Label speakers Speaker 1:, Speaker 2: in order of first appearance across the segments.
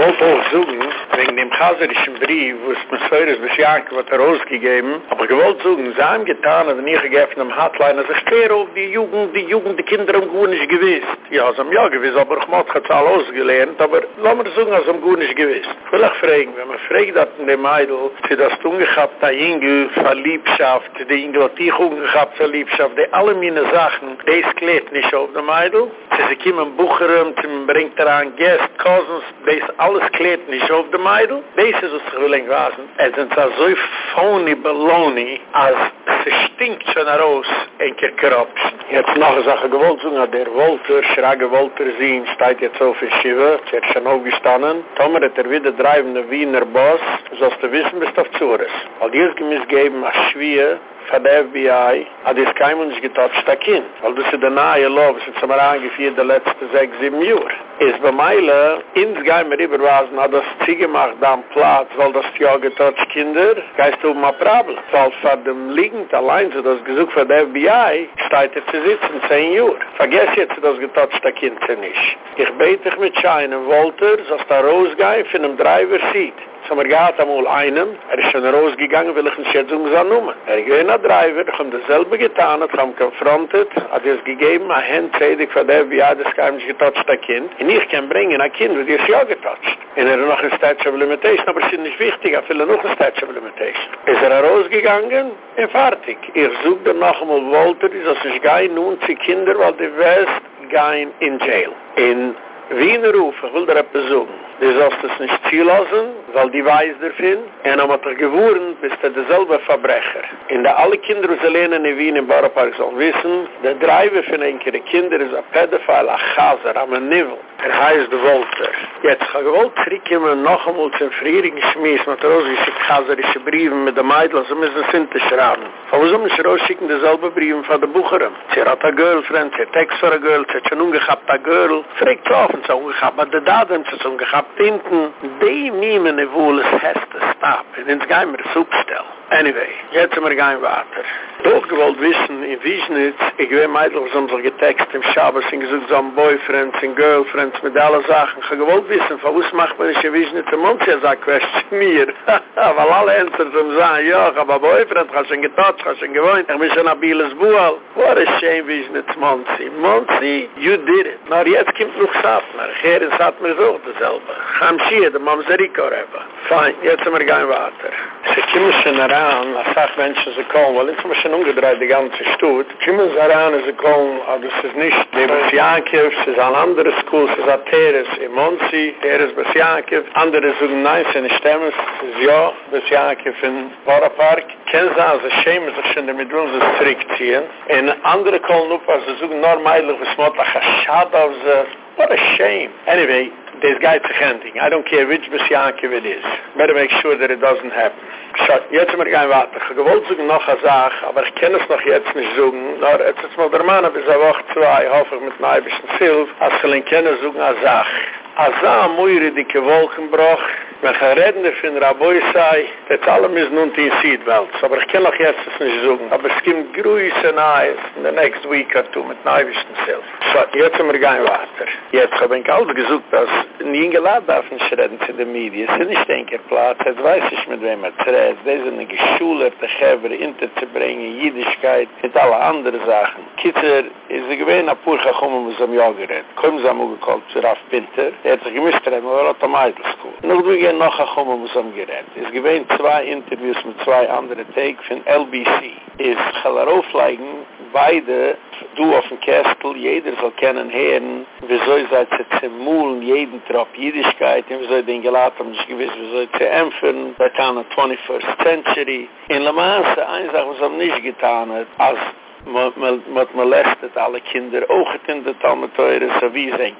Speaker 1: wollte auch suchen, wegen dem chaserischen Brief, wo es mir ist, bis Janke wird er ausgegeben, aber ich wollte suchen, sie haben getan, wenn ich gegeben am Hotline, also ich stehe auf die Jugend, die Jugend, die Kinder haben gut nicht gewiss. Ja, sie haben ja gewiss, aber ich muss es alle ausgelernt, aber lass mir suchen, also haben gut nicht gewiss. Ich will auch fragen, wenn man fragt hat in dem Eidl, sie das tun gehabt, der Ingel, Verliebschaft, die Ingel hat die Jugend gehabt, Verliebschaft, die alle meine Sachen, das klärt nicht auf dem Eidl, sie kommen Bucherum, sie bringt daran Gäste, Cousins, das alles klärt nicht auf dem Eidl, das ist was ich will entwasen. Es sind so phony baloney, als sie stinkt schon heraus, ein keer Corruption. Jetzt noch eine Sache gewollt, so der Wolter, Schrage Wolter sehen, steht jetzt auf in Schive, sie hat schon aufgestanden. Tomer hat er wieder dreibende Wiener Boss, sollst du wissen, bist auf Zures. Weil die ist gemiss geben, als Schwier, von der FBI, hat es kein Mensch getotcht, der Kind. Weil das ist der nahe Law, was jetzt einmal angeführt, der letzte sechs, sieben Jahre. Es bei Meile, ins Geheim mir überwasen, hat das Zieh gemacht, da am Platz, weil das ja getotcht Kinder, geist du mal Problem. Weil von dem Liegend allein, so das gesucht von der FBI, steht er zu sitzen, zehn Jahre. Vergess jetzt, das getotcht der Kind nicht. Ich bete dich mit Scheinen, Wolter, so dass da rausgehen, von einem Driver sieht. So mir gaat amol einem, er is schon rausgegangen, will ich ein Schätzung sein nummer. Er gewinnt ein Driver, ich hab dasselbe getan, ich hab konfrontet, hat es gegeben, ein Hand zedig von der FBI, das kann mich getotcht, ein Kind. Und ich kann bringen, ein Kind, wird es ja getotcht. Und er noch ein Statue of Limitation, aber es ist nicht wichtig, er will noch ein Statue of Limitation. Ist er rausgegangen, und fertig. Ich such dann noch einmal Walter, dass ich gehe nun zu Kinder, weil die West gehen in jail. In Wiener Ruf, ich will da etwas suchen. Du sollst es nicht zielassen, weil die weiß davon. Und dann hat er gewohren, bist du derselbe Verbrecher. In der alle Kinder, die sie lernen in Wien im Bauernpark, sollen wissen, der Driver von ein paar Kinder ist ein Pedophile, ein Chaser, ein Nivel. Er heißt Wolter. Jetzt ga gewollt zurückkommen noch einmal zum Frieden geschmiss, mit rosische chaserische Briefen mit der Meidl, so müssen sie hinter schrauben. Aber so müssen sie rausschicken dieselbe Briefen von der Bucherin. Sie hat eine Girlfriend, sie hat Text für eine Girl, sie hat schon ungehabt eine Girl. Fragt zu offen, sie hat ungehabt, aber die Daten sind ungehabt finden, die Mimen, wo wohl es hest, es stap, in ins Geimer ist aufstellen. Anyway, jetzt sind wir gehen weiter. Doch gewollt wissen, in Wiesnitz, ich will meidlich so unsere Getext im Schabes, in gesucht so ein Boyfriend, in Girlfriends, mit allen Sachen. Ich gewollt wissen, von was macht man nicht in Wiesnitz im Mund, ja, sagt, question mir. Weil alle Älter zum sagen, ja, ich habe ein Boyfriend, ich habe schon getotcht, ich habe schon gewohnt, ich bin schon ein Bieles Buhl. What a shame, Wiesnitz, Monsi. Monsi, you did it. Na, jetzt kommt noch Satmer. Gerin Satmer ist auch dasselbe. Chamschie, der Mamseriko, Rebbe. Fein, jetzt sind wir gehen weiter. Sie kommen heran, als sagt Menschen, sie kommen, weil jetzt haben wir schon umgedreht, die ganze Stutt. Sie kommen schon heran, sie kommen, aber das ist nicht, die Besiankiv, es ist ein anderer School, es ist ein Teres in Monsi, Teres Besiankiv, andere sagen, nein, sie nicht stemmen, es ist ja, Besiankiv in Borapark. Kennen Sie also, schämen sich schon, damit wir uns das zurückziehen. Und andere kommen auf, sie sagen, nur meilig, was man hat, ach, schade auf sie. What a shame. Anyway, this guy is ending. I don't care which Besiankiv it is. Better make sure that it doesn't happen. So, jetzt wir gehen weiter. Ich wollte sagen noch eine Sache, aber ich kann es noch jetzt nicht sagen. Aber jetzt ist mal der Mann, bis er Woche zwei, hoffe ich mit einem bisschen Silv, als ich ihn kenne, sagen eine Sache. Als er eine Möhre, die gewolkenbruch, wenn ich ein Redner von Raboi sei, das alle müssen nun die Seatbelt. Aber ich kann noch jetzt es nicht sagen. Aber es gibt größe Neues in der next week or two mit bisschen Silv. So, jetzt sind wir gehen weiter. Jetzt habe ich auch gesucht, dass nie geladen darf nicht reden zu den Medien. Es ist nicht ein Platz, jetzt weiß ich mit wem er trägt. Das ist eine geschulerte Geber, hinterzubringen, Jüdischkeit, mit alle anderen Sachen. Kitzer, ist ein gewähne Apurcha, kommen wir zum Jahr gerät. Kommen Sie am Ugekolb zu Raff Pinter, er hat sich gemischt, er hat am Eidelschool. Noch du gehen noch, kommen wir zum Gerät. Es ist gewähne zwei Interviews mit zwei anderen Take von LBC. Es kann er aufleigen, beide, du auf dem Kästel, jeder soll kennen, hören, wieso das jetzt im Mühlen, jeden Trop Jüdischkeit, wieso ist den gelaten, nicht gewiss, wieso ist er empfen, kann er 21st Century. In Le Mans, eine Sache, was er nicht getan hat, als man molestet alle Kinder, auch in der Talmeteure, so wie es ein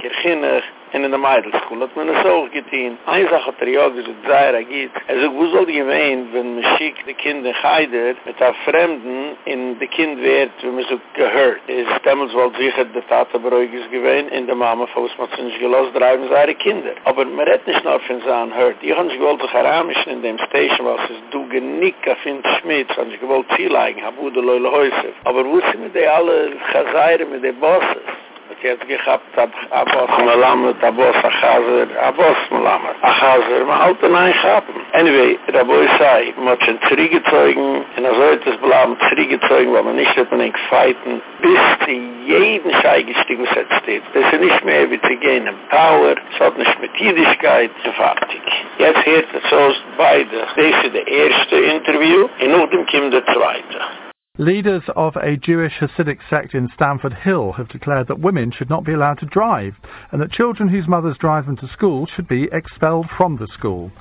Speaker 1: In der Meidelschool hat man es auch getan. Eine Sache hat er ja gesagt, sei er geht. Er sagt, wo soll die gemein, wenn man schickt die Kinder heider mit der Fremden in die Kind wird, wenn man so gehört. Es ist damals wohl sicher, der Tate beruhig ist gewesen, in der Mama, wo es man sich nicht gelost treiben, seine Kinder. Aber man redt nicht nur von seinen Hört. Ich habe nicht gewollt, sich heramischen in dem Station, was es du genick auf in Schmitz, habe nicht gewollt, ziel eigen, habe die Leule Häuser. Aber wo sind die alle Chazayre mit den Bosses? Jetzt gehabt, ab Abbas Malamed, Abbas Achazer, Abbas Malamed. Achazer, ma halt den ein Gappen. Anyway, boi sei, ma hat schon zurückgezogen, in a soites blam zurückgezogen, weil man nicht hat man ins Feiten, bis zu jeden Schei gestiegen setzt steht. Das ist nicht mehr wie zu gehen in Power, es hat nicht mit Jüdischkeit, so fertig. Jetzt hört es aus beide. Das ist der erste Interview, und noch dem kommt der zweite.
Speaker 2: Leaders of a Jewish Hasidic sect in Stamford Hill have declared that women should not be allowed to drive and that children whose mothers drive them to school should be expelled from the school.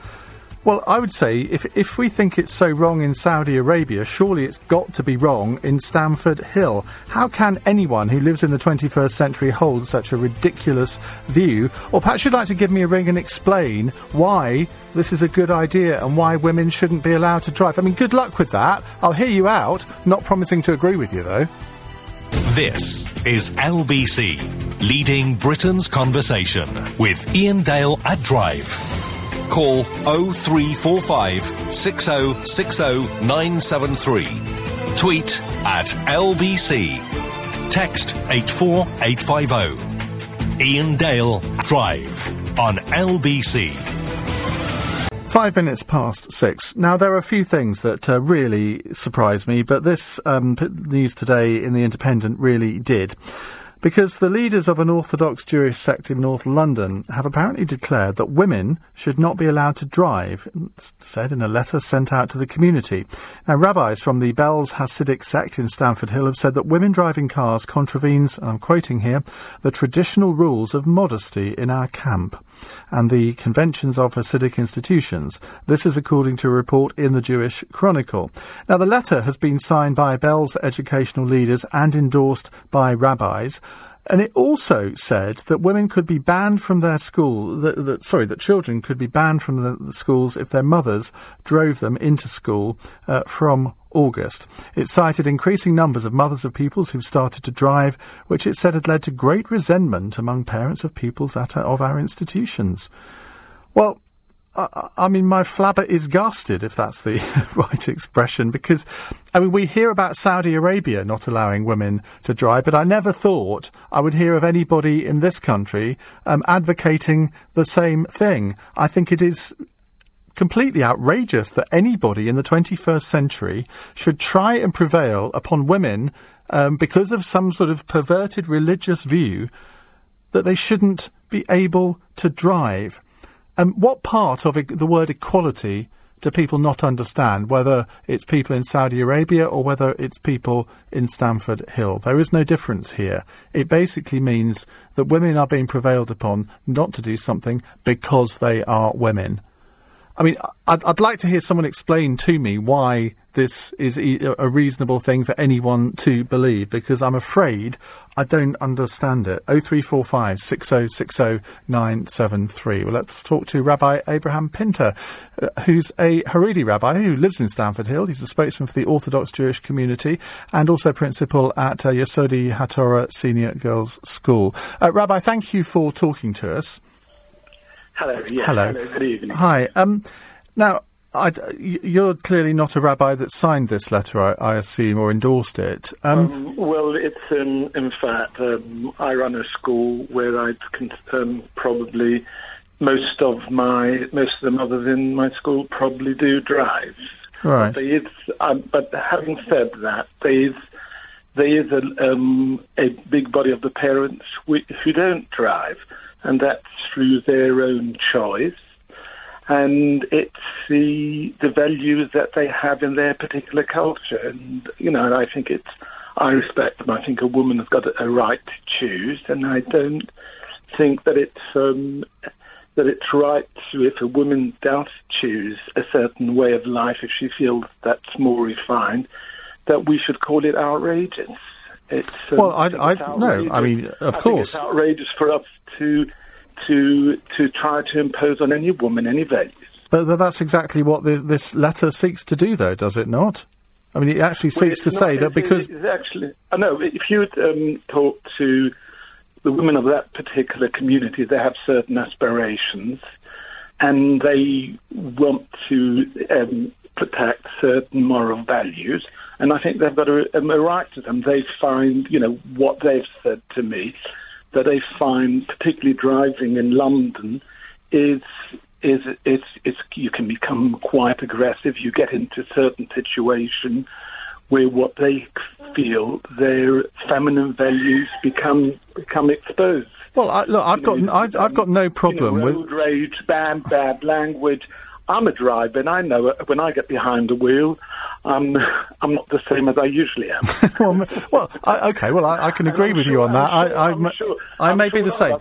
Speaker 2: Well, I would say if if we think it's so wrong in Saudi Arabia, surely it's got to be wrong in Stamford Hill. How can anyone who lives in the 21st century hold such a ridiculous view? Or perhaps you'd like to give me a ring and explain why this is a good idea and why women shouldn't be allowed to drive. I mean, good luck with that. I'll hear you out. Not promising to agree with you though.
Speaker 3: This is LBC, leading Britain's conversation with Iain Dale at Drive. Call 0345 6060973. Tweet at LBC. Text 84850. Iain Dale Drive on LBC.
Speaker 2: Five minutes past six. Now, there are a few things that uh, really surprised me, but this um, news today in The Independent really did because the leaders of an Orthodox Jewish sect in North London have apparently declared that women should not be allowed to drive, said in a letter sent out to the community. Now, rabbis from the Belz Hasidic sect in Stamford Hill have said that women driving cars contravenes, and I'm quoting here, the traditional rules of modesty in our camp and the conventions of Hasidic institutions. This is according to a report in the Jewish Chronicle. Now, the letter has been signed by Belz educational leaders and endorsed by rabbis. And it also said that women could be banned from their school, that, that, sorry, that children could be banned from the, the, schools if their mothers drove them into school uh, from August. It cited increasing numbers of mothers of pupils who've started to drive, which it said had led to great resentment among parents of pupils at, of our institutions. Well, I, I mean, my flabber is gusted, if that's the right expression, because, I mean, we hear about Saudi Arabia not allowing women to drive, but I never thought I would hear of anybody in this country um, advocating the same thing. I think it is completely outrageous that anybody in the 21st century should try and prevail upon women um, because of some sort of perverted religious view that they shouldn't be able to drive. Um, what part of the word equality do people not understand, whether it's people in Saudi Arabia or whether it's people in Stamford Hill? There is no difference here. It basically means that women are being prevailed upon not to do something because they are women. I mean, I'd, I'd like to hear someone explain to me why this is a reasonable thing for anyone to believe, because I'm afraid I don't understand it. 0345 6060 973. Well, let's talk to Rabbi Abraham Pinter, uh, who's a Haredi rabbi who lives in Stamford Hill. He's a spokesman for the Orthodox Jewish community and also principal at uh, HaTorah Senior Girls School. Uh, rabbi, thank you for talking to us.
Speaker 4: Hello. Yes,
Speaker 2: hello.
Speaker 4: hello. Good evening.
Speaker 2: Hi. Um, now, I'd, you're clearly not a rabbi that signed this letter, I, I assume, or endorsed it.
Speaker 4: Um, um, well, it's in, in fact, um, I run a school where I um, probably most of my most of the mothers in my school probably do drive.
Speaker 2: Right.
Speaker 4: But, is, um, but having said that, there is there is a, um, a big body of the parents who don't drive and that's through their own choice. And it's the the values that they have in their particular culture, and you know, and I think it's I respect them. I think a woman has got a right to choose, and I don't think that it's um, that it's right to if a woman does choose a certain way of life, if she feels that's more refined, that we should call it outrageous. It's
Speaker 2: um, well, I, I no, I mean, of
Speaker 4: I
Speaker 2: course,
Speaker 4: it's outrageous for us to to to try to impose on any woman any values.
Speaker 2: But, but that's exactly what the, this letter seeks to do, though, does it not? I mean, it actually seeks well, to
Speaker 4: not,
Speaker 2: say that because
Speaker 4: it's actually, I know if you um, talk to the women of that particular community, they have certain aspirations, and they want to um, protect certain moral values and I think they've got a, a right to them. They find, you know, what they've said to me that they find, particularly driving in London, is is it's it's you can become quite aggressive. You get into certain situation where what they feel their feminine values become become exposed.
Speaker 2: Well, I, look, I've
Speaker 4: You know,
Speaker 2: got I've, I've got no problem
Speaker 4: you know,
Speaker 2: with.
Speaker 4: road rage, bad bad language. I'm a driver, and I know it. when I get behind the wheel, I'm I'm not the same as I usually am.
Speaker 2: well, well, I, okay. Well, I, I can agree
Speaker 4: I'm
Speaker 2: with
Speaker 4: sure-
Speaker 2: you on that.
Speaker 4: I'm sure,
Speaker 2: I,
Speaker 4: I'm
Speaker 2: I'm-
Speaker 4: sure,
Speaker 2: I may be
Speaker 4: sure
Speaker 2: the same.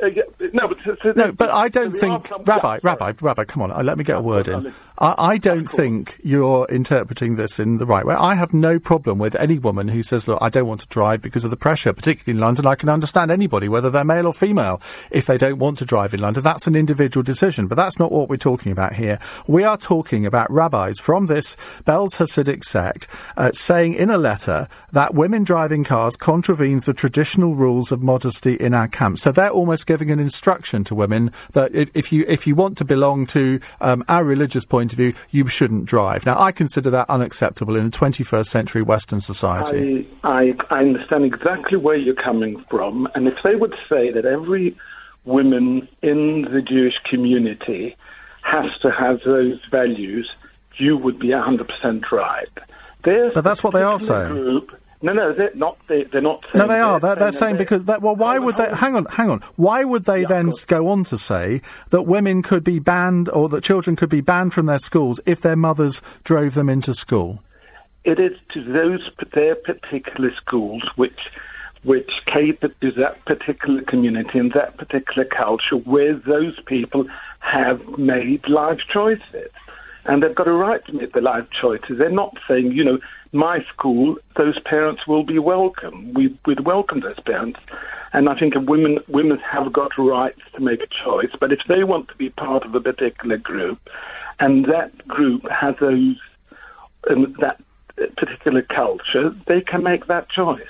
Speaker 4: That when we get- uh, yeah, no, but
Speaker 2: No, but I don't think, Rabbi,
Speaker 4: yeah.
Speaker 2: Rabbi, Rabbi, come on, uh, let me get a word in. I, I don't think you're interpreting this in the right way. I have no problem with any woman who says, look, I don't want to drive because of the pressure, particularly in London. I can understand anybody, whether they're male or female, if they don't want to drive in London. That's an individual decision, but that's not what we're talking about here. We are talking about rabbis from this Belz Hasidic sect uh, saying in a letter that women driving cars contravenes the traditional rules of modesty in our camp. So they're almost giving an instruction to women that if, if you if you want to belong to um, our religious point of view, you shouldn't drive. Now, I consider that unacceptable in a 21st century Western society.
Speaker 4: I, I I understand exactly where you're coming from, and if they would say that every woman in the Jewish community has to have those values, you would be 100% right. There's
Speaker 2: But that's what they are saying.
Speaker 4: Group, no, no, they're not. They, they're not saying.
Speaker 2: No, they are. They're, they're saying because that, well, why would they? Hang on, hang on. Why would they
Speaker 4: Yeah,
Speaker 2: then go on to say that women could be banned or that children could be banned from their schools if their mothers drove them into school?
Speaker 4: it is to those their particular schools which which cater to that particular community and that particular culture where those people have made life choices. And they've got a right to make their life choices. They're not saying, you know, my school, those parents will be welcome. We, we'd welcome those parents. And I think women, women have got rights to make a choice. But if they want to be part of a particular group, and that group has those, um, that particular culture, they can make that choice.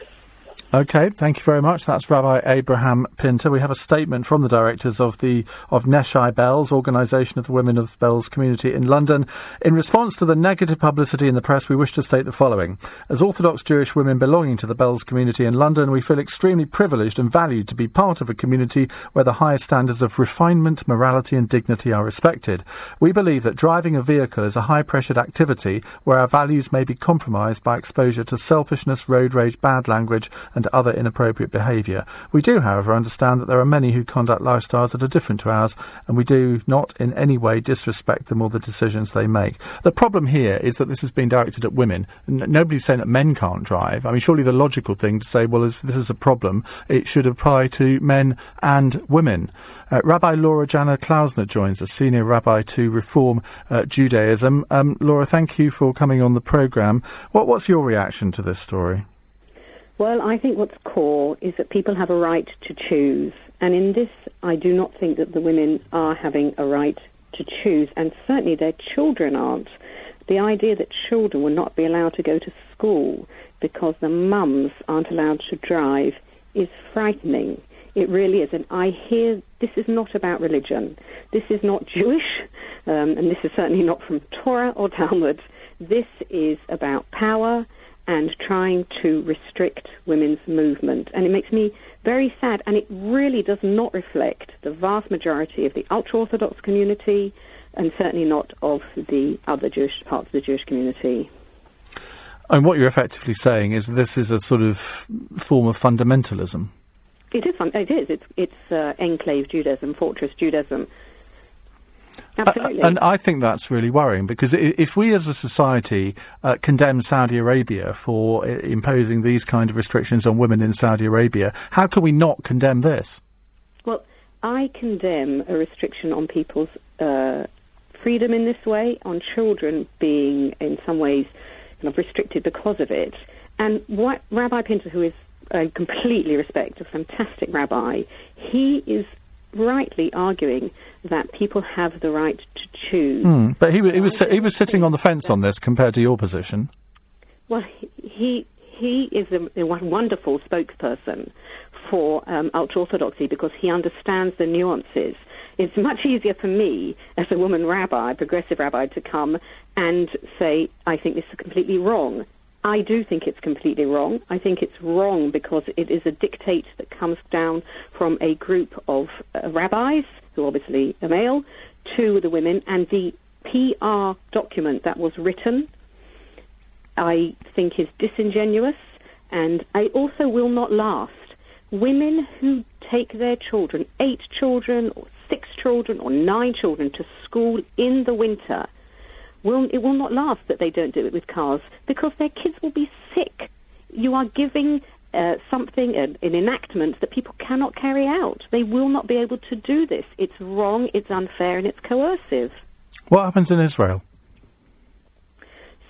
Speaker 2: Okay, thank you very much. That's Rabbi Abraham Pinter. We have a statement from the directors of the of Neshei Belz, Organisation of the Women of Belz Community in London. In response to the negative publicity in the press, we wish to state the following. As Orthodox Jewish women belonging to the Belz community in London, we feel extremely privileged and valued to be part of a community where the highest standards of refinement, morality and dignity are respected. We believe that driving a vehicle is a high-pressured activity where our values may be compromised by exposure to selfishness, road rage, bad language and other inappropriate behaviour. We do, however, understand that there are many who conduct lifestyles that are different to ours, and we do not in any way disrespect them or the decisions they make. The problem here is that this has been directed at women. N- nobody's saying that men can't drive. I mean, surely the logical thing to say, well, this is a problem, it should apply to men and women. Uh, Rabbi Laura Janner-Klausner joins us, senior rabbi to Reform uh, Judaism. Um, Laura, thank you for coming on the programme. What, what's your reaction to this story?
Speaker 5: Well, I think what's core is that people have a right to choose. And in this, I do not think that the women are having a right to choose, and certainly their children aren't. The idea that children will not be allowed to go to school because the mums aren't allowed to drive is frightening. It really is. And I hear this is not about religion. This is not Jewish, um, and this is certainly not from Torah or Talmud. This is about power and trying to restrict women's movement. And it makes me very sad, and it really does not reflect the vast majority of the ultra Orthodox community, and certainly not of the other Jewish parts of the Jewish community.
Speaker 2: And what you're effectively saying is this is a sort of form of fundamentalism.
Speaker 5: It is fun. It is. It's it's uh, enclave Judaism, fortress Judaism. Absolutely.
Speaker 2: Uh, and I think that's really worrying because if we as a society uh, condemn Saudi Arabia for i- imposing these kind of restrictions on women in Saudi Arabia, how can we not condemn this?
Speaker 5: Well, I condemn a restriction on people's uh, freedom in this way, on children being in some ways kind of restricted because of it. And what Rabbi Pinter, who is I completely respect, a fantastic rabbi, he is rightly arguing that people have the right to choose.
Speaker 2: Hmm. But he, he was he was sitting on the fence on this compared to your position.
Speaker 5: Well, he he is a, a wonderful spokesperson for um, ultra orthodoxy because he understands the nuances. It's much easier for me as a woman rabbi, progressive rabbi, to come and say I think this is completely wrong. I do think it's completely wrong. I think it's wrong because it is a dictate that comes down from a group of uh, rabbis, who obviously are male, to the women, and the PR document that was written, I think is disingenuous, and I also will not last. Women who take their children, eight children, or six children, or nine children, to school in the winter will it will not last that they don't do it with cars because their kids will be sick. You are giving uh, something, an, an enactment that people cannot carry out. They will not be able to do this. It's wrong, it's unfair, and it's coercive.
Speaker 2: What happens in Israel?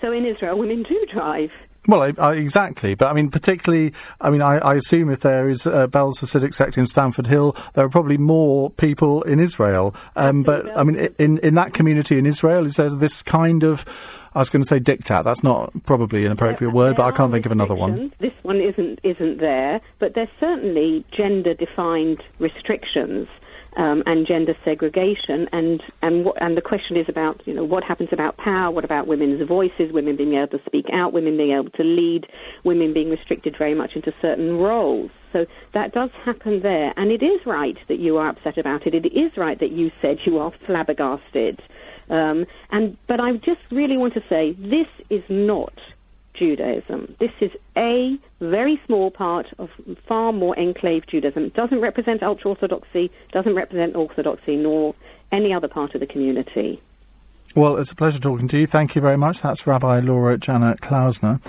Speaker 5: So in Israel, women do drive.
Speaker 2: Well, I, I, exactly, but I mean, particularly, I mean, I, I assume if there is a Belz Hasidic sect in Stamford Hill, there are probably more people in Israel. Um, but I mean, in in that community in Israel, is there this kind of I was going to say diktat. That's not probably an appropriate word, but I can't think of another one.
Speaker 5: This one isn't isn't there, but there's certainly gender defined restrictions um, and gender segregation, and and and the question is about you know what happens about power, what about women's voices, women being able to speak out, women being able to lead, women being restricted very much into certain roles. So that does happen there, and it is right that you are upset about it. It is right that you said you are flabbergasted. Um, and but I just really want to say this is not Judaism. This is a very small part of far more enclave Judaism. It doesn't represent ultra orthodoxy, doesn't represent orthodoxy, nor any other part of the community.
Speaker 2: Well, it's a pleasure talking to you. Thank you very much. That's Rabbi Laura Janner-Klausner.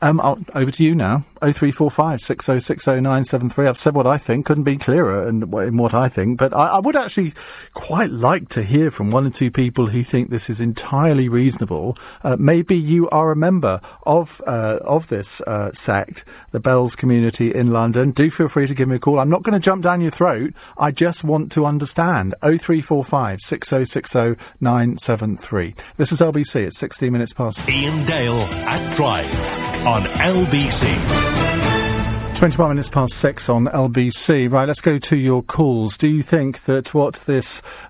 Speaker 2: Um, over to you now. 0345 6060 I've said what I think, couldn't be clearer in, in what I think, but I, I, would actually quite like to hear from one or two people who think this is entirely reasonable. Uh, maybe you are a member of uh, of this uh, sect, the Belz community in London. Do feel free to give me a call. I'm not going to jump down your throat. I just want to understand. 0345 6060 This is LBC. It's 16 minutes past.
Speaker 3: Iain Dale at Drive on LBC.
Speaker 2: 21 minutes past six on LBC. Right, let's go to your calls. Do you think that what this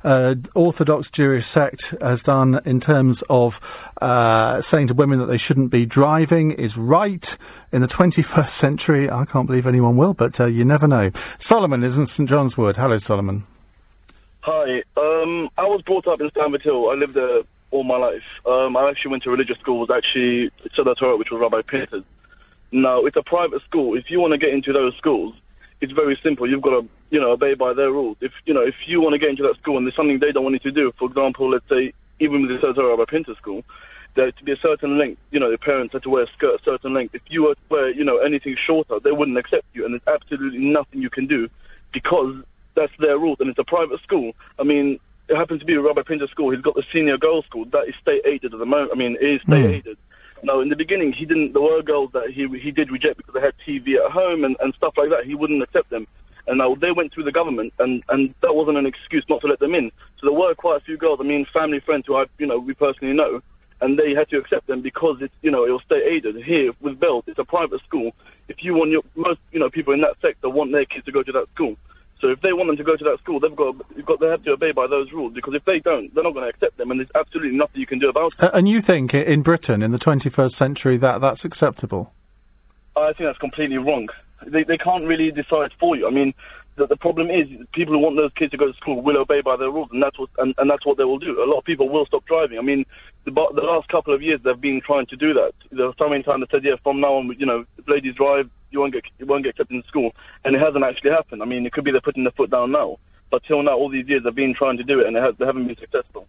Speaker 2: uh, Orthodox Jewish sect has done in terms of uh, saying to women that they shouldn't be driving is right in the 21st century? I can't believe anyone will, but uh, you never know. Solomon is in St John's Wood. Hello, Solomon.
Speaker 6: Hi. Um, I was brought up in Stamford Hill. I lived there all my life. Um, I actually went to religious school. was actually Sedah Torah, which was Rabbi Pinter's. Now, it's a private school. If you want to get into those schools, it's very simple. You've got to, you know, obey by their rules. If you know, if you want to get into that school and there's something they don't want you to do, for example, let's say even with the Sedah Torah Rabbi Pinter's school, there to be a certain length. You know, the parents had to wear a skirt a certain length. If you were to wear, you know, anything shorter, they wouldn't accept you, and there's absolutely nothing you can do because that's their rules, and it's a private school. I mean, it happens to be a Rabbi Pinter school. He's got the senior girls' school that is state aided at the moment. I mean, it is state mm. No, in the beginning, he didn't. There were girls that he he did reject because they had TV at home and, and stuff like that. He wouldn't accept them, and now they went through the government, and and that wasn't an excuse not to let them in. So there were quite a few girls. I mean, family friends who I you know we personally know, and they had to accept them because it's you know it was state aided. Here with Belz, it's a private school. If you want your most you know people in that sector want their kids to go to that school, so if they want them to go to that school, they've got, got they have to obey by those rules because if they don't, they're not going to accept them, and there's absolutely nothing you can do about it.
Speaker 2: And you think in Britain in the 21st century that that's acceptable?
Speaker 6: I think that's completely wrong. They they can't really decide for you. I mean, the, the problem is people who want those kids to go to school will obey by their rules, and that's what and, and that's what they will do. A lot of people will stop driving. I mean, the, the last couple of years they've been trying to do that. There were so many times they said, yeah, from now on, you know, ladies drive, you won't get you won't get accepted in school, and it hasn't actually happened. I mean, it could be they're putting their foot down now, but till now, all these years they've been trying to do it, and has, they haven't been successful.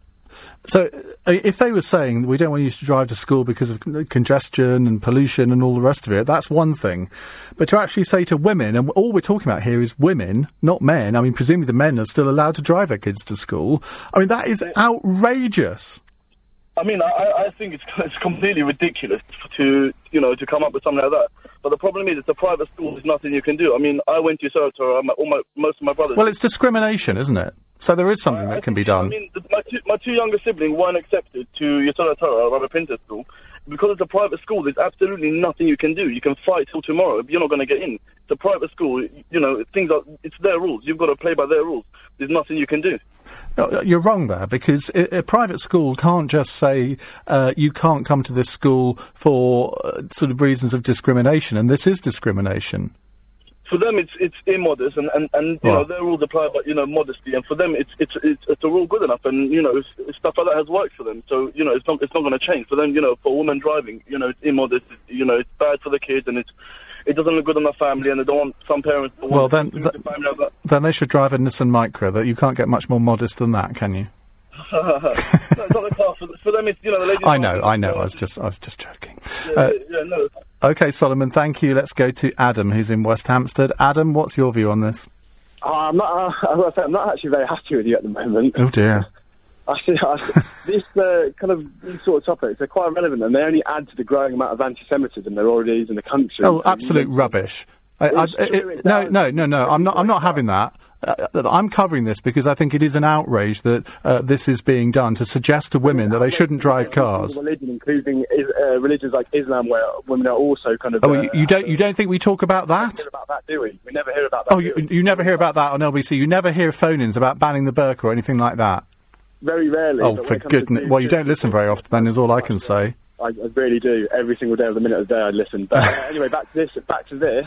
Speaker 2: So, uh, if they were saying we don't want you to drive to school because of congestion and pollution and all the rest of it, that's one thing. But to actually say to women, and all we're talking about here is women, not men. I mean, presumably the men are still allowed to drive their kids to school. I mean, that is outrageous.
Speaker 6: I mean, I, I think it's, it's completely ridiculous to, you know, to come up with something like that. But the problem is, it's a private school. There's nothing you can do. I mean, I went to Soto. All my, most of my brothers.
Speaker 2: Well, it's discrimination, isn't it? So there is something I, that can be done. I
Speaker 6: mean, the, my, two, my two younger siblings weren't accepted to Yesod Torah, Rabbi Pinter School, because it's a private school. There's absolutely nothing you can do. You can fight till tomorrow. You're not going to get in. It's a private school. You know, things are. It's their rules. You've got to play by their rules. There's nothing you can do.
Speaker 2: No, You're wrong there because a, private school can't just say uh, you can't come to this school for uh, sort of reasons of discrimination, and this is discrimination.
Speaker 6: For them, it's it's immodest, and and, and you know their rules apply, but you know modesty, and for them, it's it's it's it's a rule good enough, and you know stuff like that has worked for them. So you know it's not it's not going to change for them. You know, for women driving, you know it's immodest. You know it's bad for the kids, and it's it doesn't look good on the family, and they don't want some parents. Don't
Speaker 2: Well,
Speaker 6: want
Speaker 2: then th-
Speaker 6: the family have.
Speaker 2: Then they should drive a Nissan Micra. That you can't get much more modest than that, can you?
Speaker 6: no, it's not the car. For, for them, it's you know the ladies.
Speaker 2: I know, I know. I was just, I was just joking.
Speaker 6: Yeah,
Speaker 2: Uh,
Speaker 6: yeah, yeah, no.
Speaker 2: okay, Solomon, thank you. Let's go to Adam, who's in West Hampstead. Adam, what's your view on this?
Speaker 7: Uh, I'm not. Uh, I must say, I'm not actually very happy with you at the moment.
Speaker 2: Oh dear.
Speaker 7: I see. I see this uh, kind of these sort of topics are quite relevant, and they only add to the growing amount of anti-Semitism there already is in the country.
Speaker 2: Oh, absolute rubbish. I, I, it-
Speaker 7: true,
Speaker 2: it-
Speaker 7: it
Speaker 2: no, no, no, no. I'm not. I'm not having that. Uh, I'm covering this because I think it is an outrage that uh, this is being done to suggest to women that they shouldn't drive cars.
Speaker 7: Religion, including uh, religions like Islam, where women are also kind of.
Speaker 2: Oh,
Speaker 7: uh,
Speaker 2: you, you don't. You don't think we talk about that?
Speaker 7: hear about that, do we? We never hear about that.
Speaker 2: Oh, you, you never hear about that on LBC. You never hear phone-ins about banning the burqa or anything like that.
Speaker 7: Very rarely.
Speaker 2: Oh, for
Speaker 7: it comes to
Speaker 2: goodness! Well, you don't listen very often. Then is all I can say.
Speaker 7: I, I really do. Every single day of the minute of the day, I listen. But uh, anyway, back to this. Back to this.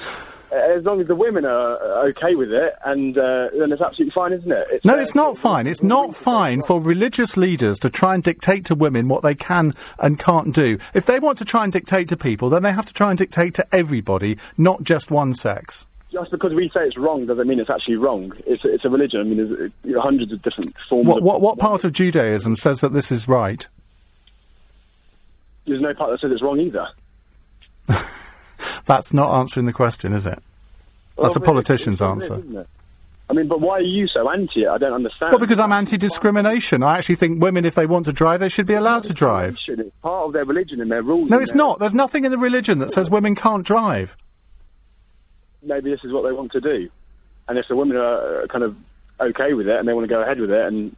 Speaker 7: Uh, as long as the women are okay with it, and uh, then it's absolutely fine, isn't it? It's,
Speaker 2: No, it's not fine. It's not fine for religious leaders to try and dictate to women what they can and can't do. If they want to try and dictate to people, then they have to try and dictate to everybody, not just one sex.
Speaker 7: Just because we say it's wrong doesn't mean it's actually wrong. It's it's a religion. I mean, there's uh, you know, hundreds of different forms.
Speaker 2: What,
Speaker 7: of,
Speaker 2: what, what part of Judaism says that this is right?
Speaker 7: There's no part that says it's wrong either.
Speaker 2: That's not answering the question, is it? That's a politician's
Speaker 7: it's- it's-
Speaker 2: answer.
Speaker 7: I mean, but why are you so anti it? I don't understand.
Speaker 2: Well, because I'm anti-discrimination. I actually think women, if they want to drive, they should be allowed to drive.
Speaker 7: It's part of their religion and their rules.
Speaker 2: No, it's
Speaker 7: their-
Speaker 2: not. There's nothing in the religion that says women can't drive.
Speaker 7: Maybe this is what they want to do, and if the women are uh, kind of okay with it and they want to go ahead with it, and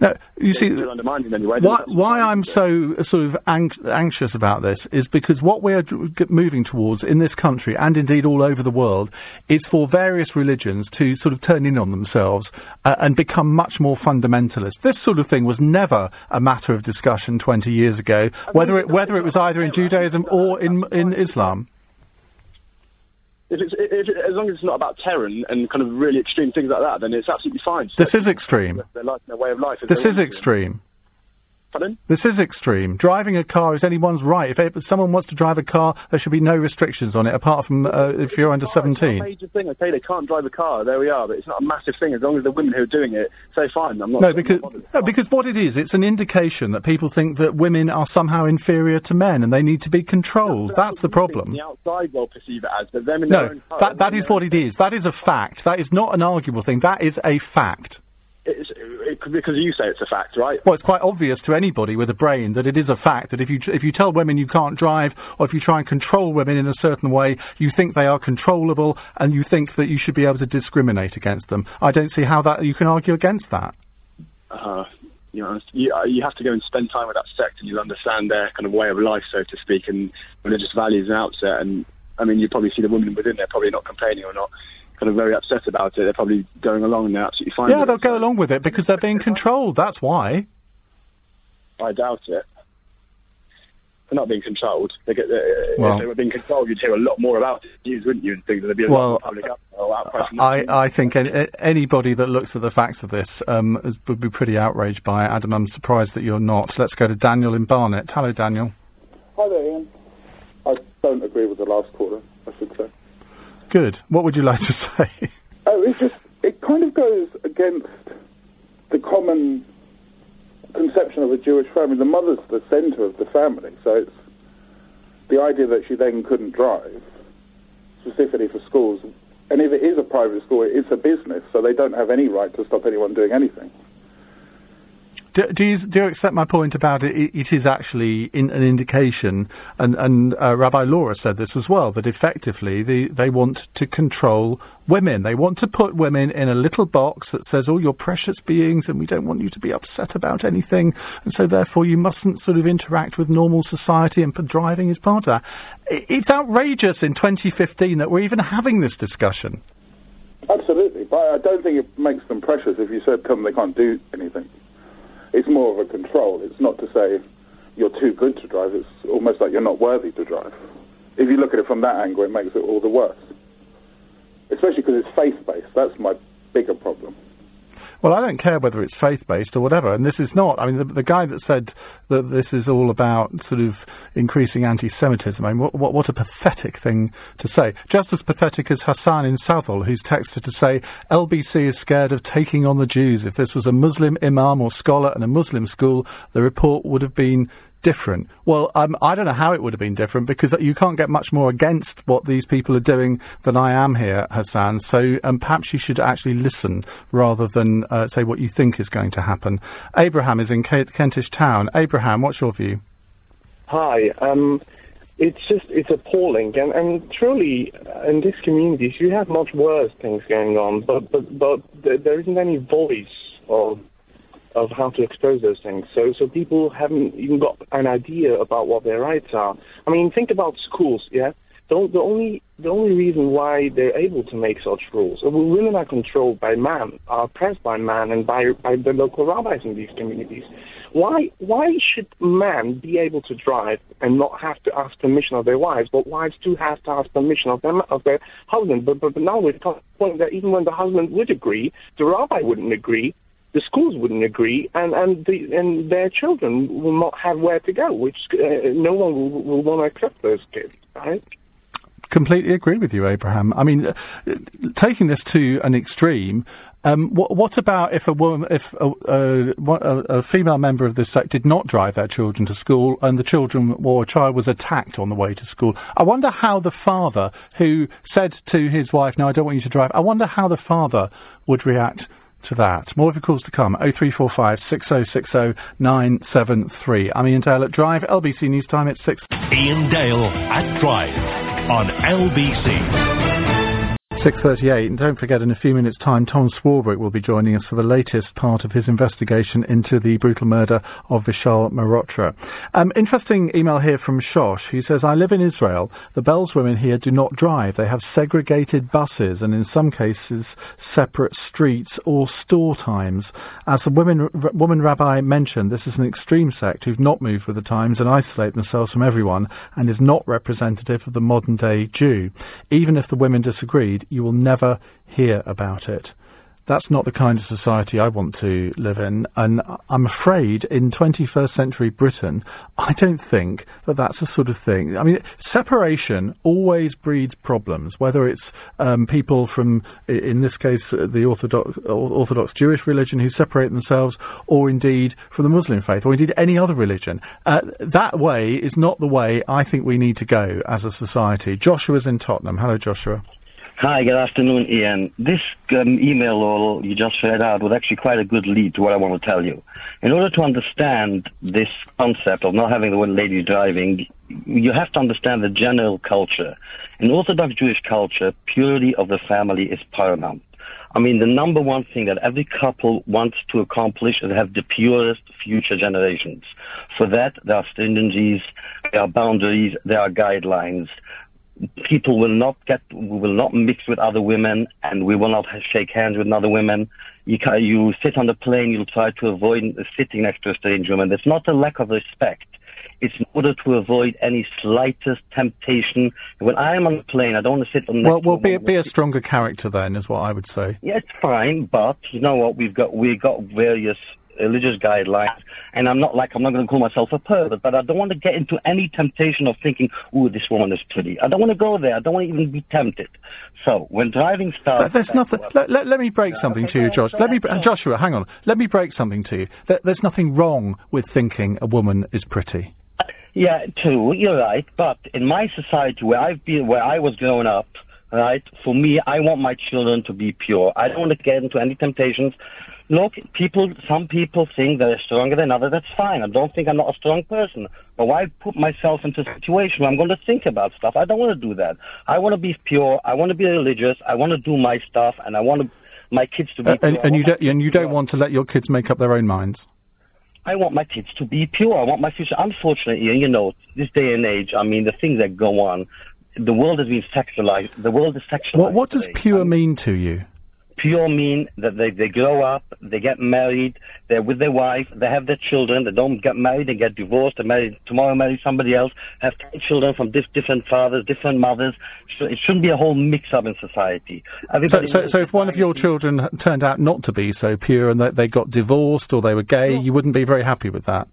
Speaker 2: No, you see,
Speaker 7: feel undermined in any way.
Speaker 2: Why, why. I'm so sort of ang- anxious about this is because what we're moving towards in this country and indeed all over the world is for various religions to sort of turn in on themselves uh, and become much more fundamentalist. This sort of thing was never a matter of discussion 20 years ago, whether it whether it was either in Judaism or in in Islam.
Speaker 7: If it's, if it, as long as it's not about terror and, and kind of really extreme things like that, then it's absolutely fine.
Speaker 2: This is extreme.
Speaker 7: Their life, their way of life.
Speaker 2: This is extreme.
Speaker 7: Pardon?
Speaker 2: This is extreme. Driving a car is anyone's right. If, if someone wants to drive a car, there should be no restrictions on it, apart from uh, if you're under
Speaker 7: It's not
Speaker 2: 17.
Speaker 7: a major thing. Okay, they can't drive a car. There we are. But it's not a massive thing. As long as the women who are doing it say fine. I'm not.
Speaker 2: No, because no, because what it is, it's an indication that people think that women are somehow inferior to men and they need to be controlled. That's the problem.
Speaker 7: The outside world perceive it as, but them in
Speaker 2: No,
Speaker 7: their own home,
Speaker 2: that that is what it is. That is a fact. That is not an arguable thing. That is a fact.
Speaker 7: It's, it, because you say it's a fact, right?
Speaker 2: Well, it's quite obvious to anybody with a brain that it is a fact that if you if you tell women you can't drive, or if you try and control women in a certain way, you think they are controllable, and you think that you should be able to discriminate against them. I don't see how that you can argue against that.
Speaker 7: uh, you know, you, uh, you have to go and spend time with that sect, and you'll understand their kind of way of life, so to speak, and religious values and outset. And I mean, you probably see the women within there probably not complaining or not kind of very upset about it. They're probably going along and they're absolutely fine.
Speaker 2: Yeah,
Speaker 7: with
Speaker 2: they'll
Speaker 7: it.
Speaker 2: go along with it because they're being controlled. That's why.
Speaker 7: I doubt it. They're not being controlled. They get, uh,
Speaker 2: Well-
Speaker 7: if they were being controlled, you'd hear a lot more about it, news, wouldn't you? And think that there'd be a
Speaker 2: Well,
Speaker 7: lot of public outcry from
Speaker 2: I. I think any, anybody that looks at the facts of this um, is, would be pretty outraged by it. Adam, I'm surprised that you're not. Let's go to Daniel in Barnet. Hello, Daniel.
Speaker 8: Hi there, Iain. I don't agree with the last caller, I should say.
Speaker 2: Good. What would you like to say?
Speaker 8: Oh, it just it kind of goes against the common conception of a Jewish family. The mother's the centre of the family, so it's the idea that she then couldn't drive, specifically for schools. And if it is a private school, it's a business, so they don't have any right to stop anyone doing anything.
Speaker 2: Do, do, you, do you accept my point about it? It, is actually in, an indication, and, and uh, Rabbi Laura said this as well, that effectively the, they want to control women. They want to put women in a little box that says, oh, you're precious beings and we don't want you to be upset about anything, and so therefore you mustn't sort of interact with normal society, and driving is part of that. It's outrageous in 2015 that we're even having this discussion.
Speaker 8: Absolutely, But I don't think it makes them precious if you said to them they can't do anything. It's more of a control. It's not to say you're too good to drive. It's almost like you're not worthy to drive. If you look at it from that angle, it makes it all the worse. Especially because it's faith-based. That's my bigger problem.
Speaker 2: Well, I don't care whether it's faith based or whatever, and this is not. I mean, the, the guy that said that this is all about sort of increasing anti Semitism, I mean, what, what, what, a pathetic thing to say. Just as pathetic as Hassan in Southall, who's texted to say LBC is scared of taking on the Jews. If this was a Muslim imam or scholar in a Muslim school, the report would have been different? Well, um, I don't know how it would have been different because you can't get much more against what these people are doing than I am here, Hassan. So um, perhaps you should actually listen rather than uh, say what you think is going to happen. Abraham is in Kentish Town. Abraham, what's your view?
Speaker 9: Hi. Um, it's just it's appalling, and and truly in these communities you have much worse things going on, but but but there isn't any voice of of how to expose those things. So, so people haven't even got an idea about what their rights are. I mean, think about schools, yeah? The, the only the only reason why they're able to make such rules, uh, well, women are controlled by man, are oppressed by man, and by by the local rabbis in these communities. Why why should men be able to drive and not have to ask permission of their wives, but wives do have to ask permission of them of their husband? But but, but now we're to the point that even when the husband would agree, the rabbi wouldn't agree, the schools wouldn't agree, and and the, and their children will not have where to go, which uh, no one will, will want to accept those kids, right?
Speaker 2: Completely agree with you, Abraham. I mean, uh, taking this to an extreme, um, what, what, about if a woman, if a, a, a, female member of this sect did not drive their children to school, and the children or child was attacked on the way to school? I wonder how the father, who said to his wife, "No, I don't want you to drive," I wonder how the father would react to that. More of your calls to come. 0345 6060 973. I'm Iain Dale at Drive, LBC News Time at 6.
Speaker 3: Iain Dale at Drive on LBC.
Speaker 2: 6.38, and don't forget in a few minutes' time, Tom Swarbrick will be joining us for the latest part of his investigation into the brutal murder of Vishal Mehrotra. Um, interesting email here from Shosh. He says, I live in Israel. The Belz women here do not drive. They have segregated buses and in some cases separate streets or store times. As the women, woman rabbi mentioned, this is an extreme sect who've not moved with the times and isolate themselves from everyone and is not representative of the modern day Jew. Even if the women disagreed, you will never hear about it. That's not the kind of society I want to live in, and I'm afraid in 21st century Britain, I don't think that that's the sort of thing. I mean, separation always breeds problems, whether it's um, people from, in this case, the Orthodox, Orthodox Jewish religion who separate themselves, or indeed from the Muslim faith, or indeed any other religion. Uh, that way is not the way I think we need to go as a society. Joshua's in Tottenham. Hello, Joshua.
Speaker 10: Hi, good afternoon, Iain. This um, email all you just read out was actually quite a good lead to what I want to tell you. In order to understand this concept of not having the one lady driving, you have to understand the general culture. In Orthodox Jewish culture, purity of the family is paramount. I mean, the number one thing that every couple wants to accomplish is have the purest future generations. For that, there are stringencies, there are boundaries, there are guidelines people will not get, we will not mix with other women, and we will not shake hands with other women. You can, you sit on the plane, you'll try to avoid sitting next to a strange woman. It's not a lack of respect. It's in order to avoid any slightest temptation. When I am on the plane, I don't want to sit on.
Speaker 2: Well, well, be, be a stronger character then, is what I would say.
Speaker 10: Yeah, it's fine, but you know what? We've got we've got various religious guidelines. And I'm not like, I'm not going to call myself a pervert, but I don't want to get into any temptation of thinking, ooh, this woman is pretty. I don't want to go there. I don't want to even be tempted. So when driving starts.
Speaker 2: There's nothing. Let, let, let, me break something to you, Josh. Let me, Joshua, hang on. Let me break something to you. There's nothing wrong with thinking a woman is pretty.
Speaker 10: Yeah, true. You're right. But in my society, where I've been, where I was growing up, right? For me, I want my children to be pure. I don't want to get into any temptations look, people, some people think they're stronger than others. That's fine. I don't think I'm not a strong person. But why put myself into a situation where I'm going to think about stuff? I don't want to do that. I want to be pure. I want to be religious. I want to do my stuff, and I want to, my kids to be. Uh,
Speaker 2: and, and you don't, and you don't want to let your kids make up their own minds.
Speaker 10: I want my kids to be pure. I want my future. Unfortunately, you know, this day and age, I mean, the things that go on, the world has been sexualized. The world is sexualized.
Speaker 2: What, what does pure mean to you?
Speaker 10: Pure mean that they, they grow up, they get married, they're with their wife, they have their children, they don't get married, they get divorced, they marry tomorrow marry somebody else, have children from dif- different fathers, different mothers. So it shouldn't be a whole mix up in society.
Speaker 2: So, so, so if one of your children turned out not to be so pure and that they got divorced or they were gay, you wouldn't be very happy with that.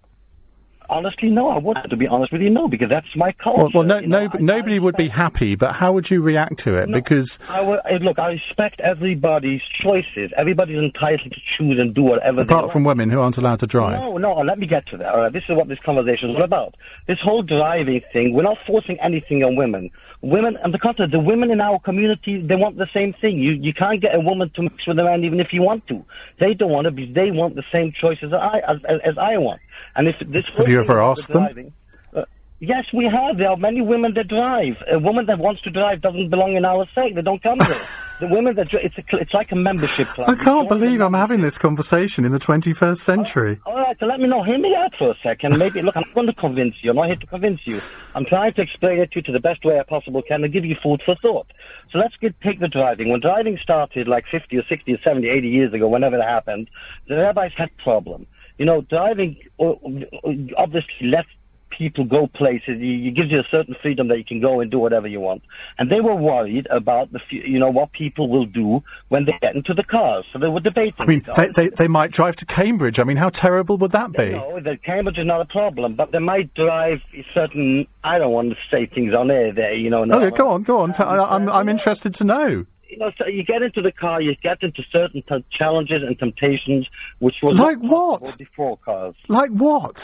Speaker 10: Honestly, no, I wouldn't. To be honest with you, no, because that's my culture.
Speaker 2: Well, well no,
Speaker 10: you know,
Speaker 2: no, nobody would be happy, but how would you react to it?
Speaker 10: No,
Speaker 2: because
Speaker 10: I I- look, I respect everybody's choices. Everybody's entitled to choose and do whatever they
Speaker 2: apart
Speaker 10: want.
Speaker 2: from women who aren't allowed to drive.
Speaker 10: No, no, let me get to that. All right, this is what this conversation is all about. This whole driving thing, we're not forcing anything on women. Women, on the contrary, the women in our community, they want the same thing. You you can't get a woman to mix with a man even if you want to. They don't want to be. They want the same choices as I as, as, I want. And if this
Speaker 2: Have you ever asked
Speaker 10: the
Speaker 2: them?
Speaker 10: uh, Yes, we have. There are many women that drive. A woman that wants to drive doesn't belong in our sect. They don't come here. the women that it's a, it's like a membership club.
Speaker 2: I can't believe I'm having this conversation in the 21st century.
Speaker 10: Oh, all right, so let me know. Hear me out for a second. Maybe, look, I'm not going to convince you. I'm not here to convince you. I'm trying to explain it to you to the best way I possibly can and give you food for thought. So let's get, take the driving. When driving started like 50 or 60 or 70, 80 years ago, whenever it happened, the rabbis had problem. You know, driving obviously lets people go places. It gives you a certain freedom that you can go and do whatever you want. And they were worried about the, you know, what people will do when they get into the cars. So they were debating.
Speaker 2: I mean,
Speaker 10: it.
Speaker 2: they, they, they might drive to Cambridge. I mean, how terrible would that be?
Speaker 10: No, the Cambridge is not a problem, but they might drive certain. I don't want to say things on air there, you know. no,
Speaker 2: Okay, go on, go on. I, I'm, I'm interested to know.
Speaker 10: You know, so you get into the car, you get into certain t- challenges and temptations, which was
Speaker 2: Like what?
Speaker 10: before cars.
Speaker 2: Like what?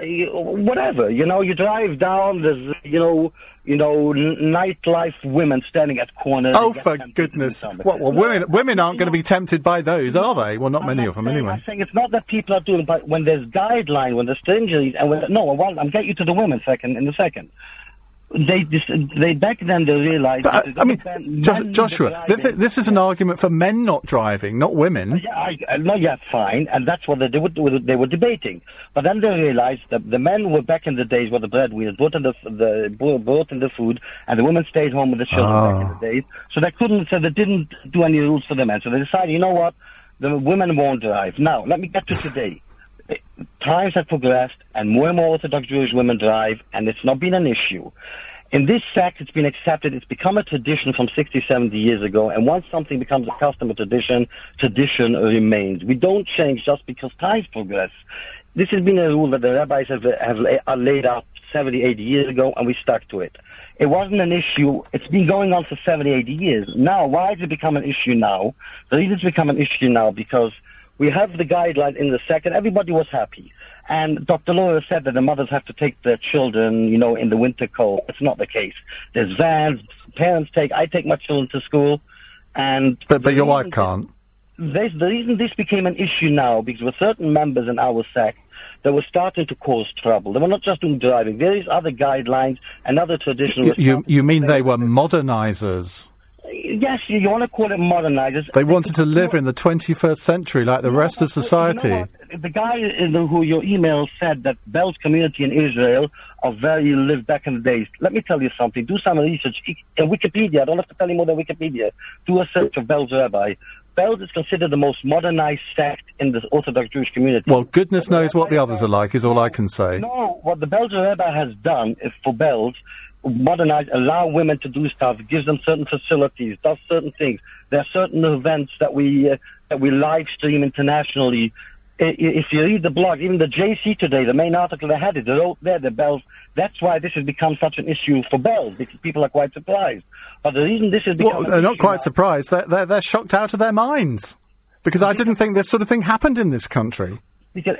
Speaker 10: Whatever, you know, you drive down. There's, you know, you know, n- nightlife women standing at corners.
Speaker 2: Oh, for
Speaker 10: tempted to do
Speaker 2: goodness! What, well, women women aren't going to be tempted by those, are they? Well, not
Speaker 10: I'm
Speaker 2: many
Speaker 10: not
Speaker 2: of them
Speaker 10: saying-
Speaker 2: anyway.
Speaker 10: I'm saying it's not that people are doing, but when there's guidelines, when there's stringencies, and when no, well, I'm getting you to the women second in a second. They dis- they back then they realized.
Speaker 2: But, uh,
Speaker 10: that
Speaker 2: I mean,
Speaker 10: men
Speaker 2: Joshua, this, this is an argument for men not driving, not women.
Speaker 10: Uh, yeah, I, I, no, yeah, fine, and that's what they, they, were, they were debating. But then they realized that the men were back in the days where the breadwinners brought in the, the brought- brought in the food, and the women stayed home with the children back in
Speaker 2: Oh.
Speaker 10: the ah. days. So they couldn't, so they didn't do any rules for the men. So they decided, you know what, the women won't drive. Now, let me get to today. Times have progressed, and more and more Orthodox Jewish women drive, and it's not been an issue. In this sect, it's been accepted. It's become a tradition from 60, 70 years ago. And once something becomes a custom, a tradition, tradition remains. We don't change just because times progress. This has been a rule that the rabbis have, have la- uh, laid out 70, 80 years ago, and we stuck to it. It wasn't an issue. It's been going on for 70, 80 years. Now, why has it become an issue now? The reason it's become an issue now because we have the guideline in the second. Everybody was happy. And Dr. Laura said that the mothers have to take their children, you know, in the winter cold. It's not the case. There's vans. Parents take, I take my children to school. And
Speaker 2: But but your wife can't.
Speaker 10: this, the reason this became an issue now, because with certain members in our sect that were starting to cause trouble. They were not just doing driving. Various other guidelines and other traditions.
Speaker 2: You you, you mean they were modernizers?
Speaker 10: Yes, you, you want to call it modernizers.
Speaker 2: They wanted to live in the 21st century like the rest of society.
Speaker 10: You know? The guy in the, who your email said that Belz community in Israel are you lived back in the days. Let me tell you something. Do some research. In Wikipedia, I don't have to tell you more than Wikipedia. Do a search of Belz rabbi. Belz is considered the most modernized sect in the Orthodox Jewish community.
Speaker 2: Well, goodness knows what the others are like, is all I can say.
Speaker 10: No, what the Belzer rabbi has done is for Belz, modernize, allow women to do stuff, gives them certain facilities, does certain things. There are certain events that we uh, that we live stream internationally. If you read the blog, even the JC today, the main article they had it, they wrote there the Belz. That's why this has become such an issue for Belz because people are quite surprised. But the reason this has become
Speaker 2: Well, they're not quite
Speaker 10: now-
Speaker 2: surprised. They're, they're, they're shocked out of their minds. Because I didn't think this sort of thing happened in this country.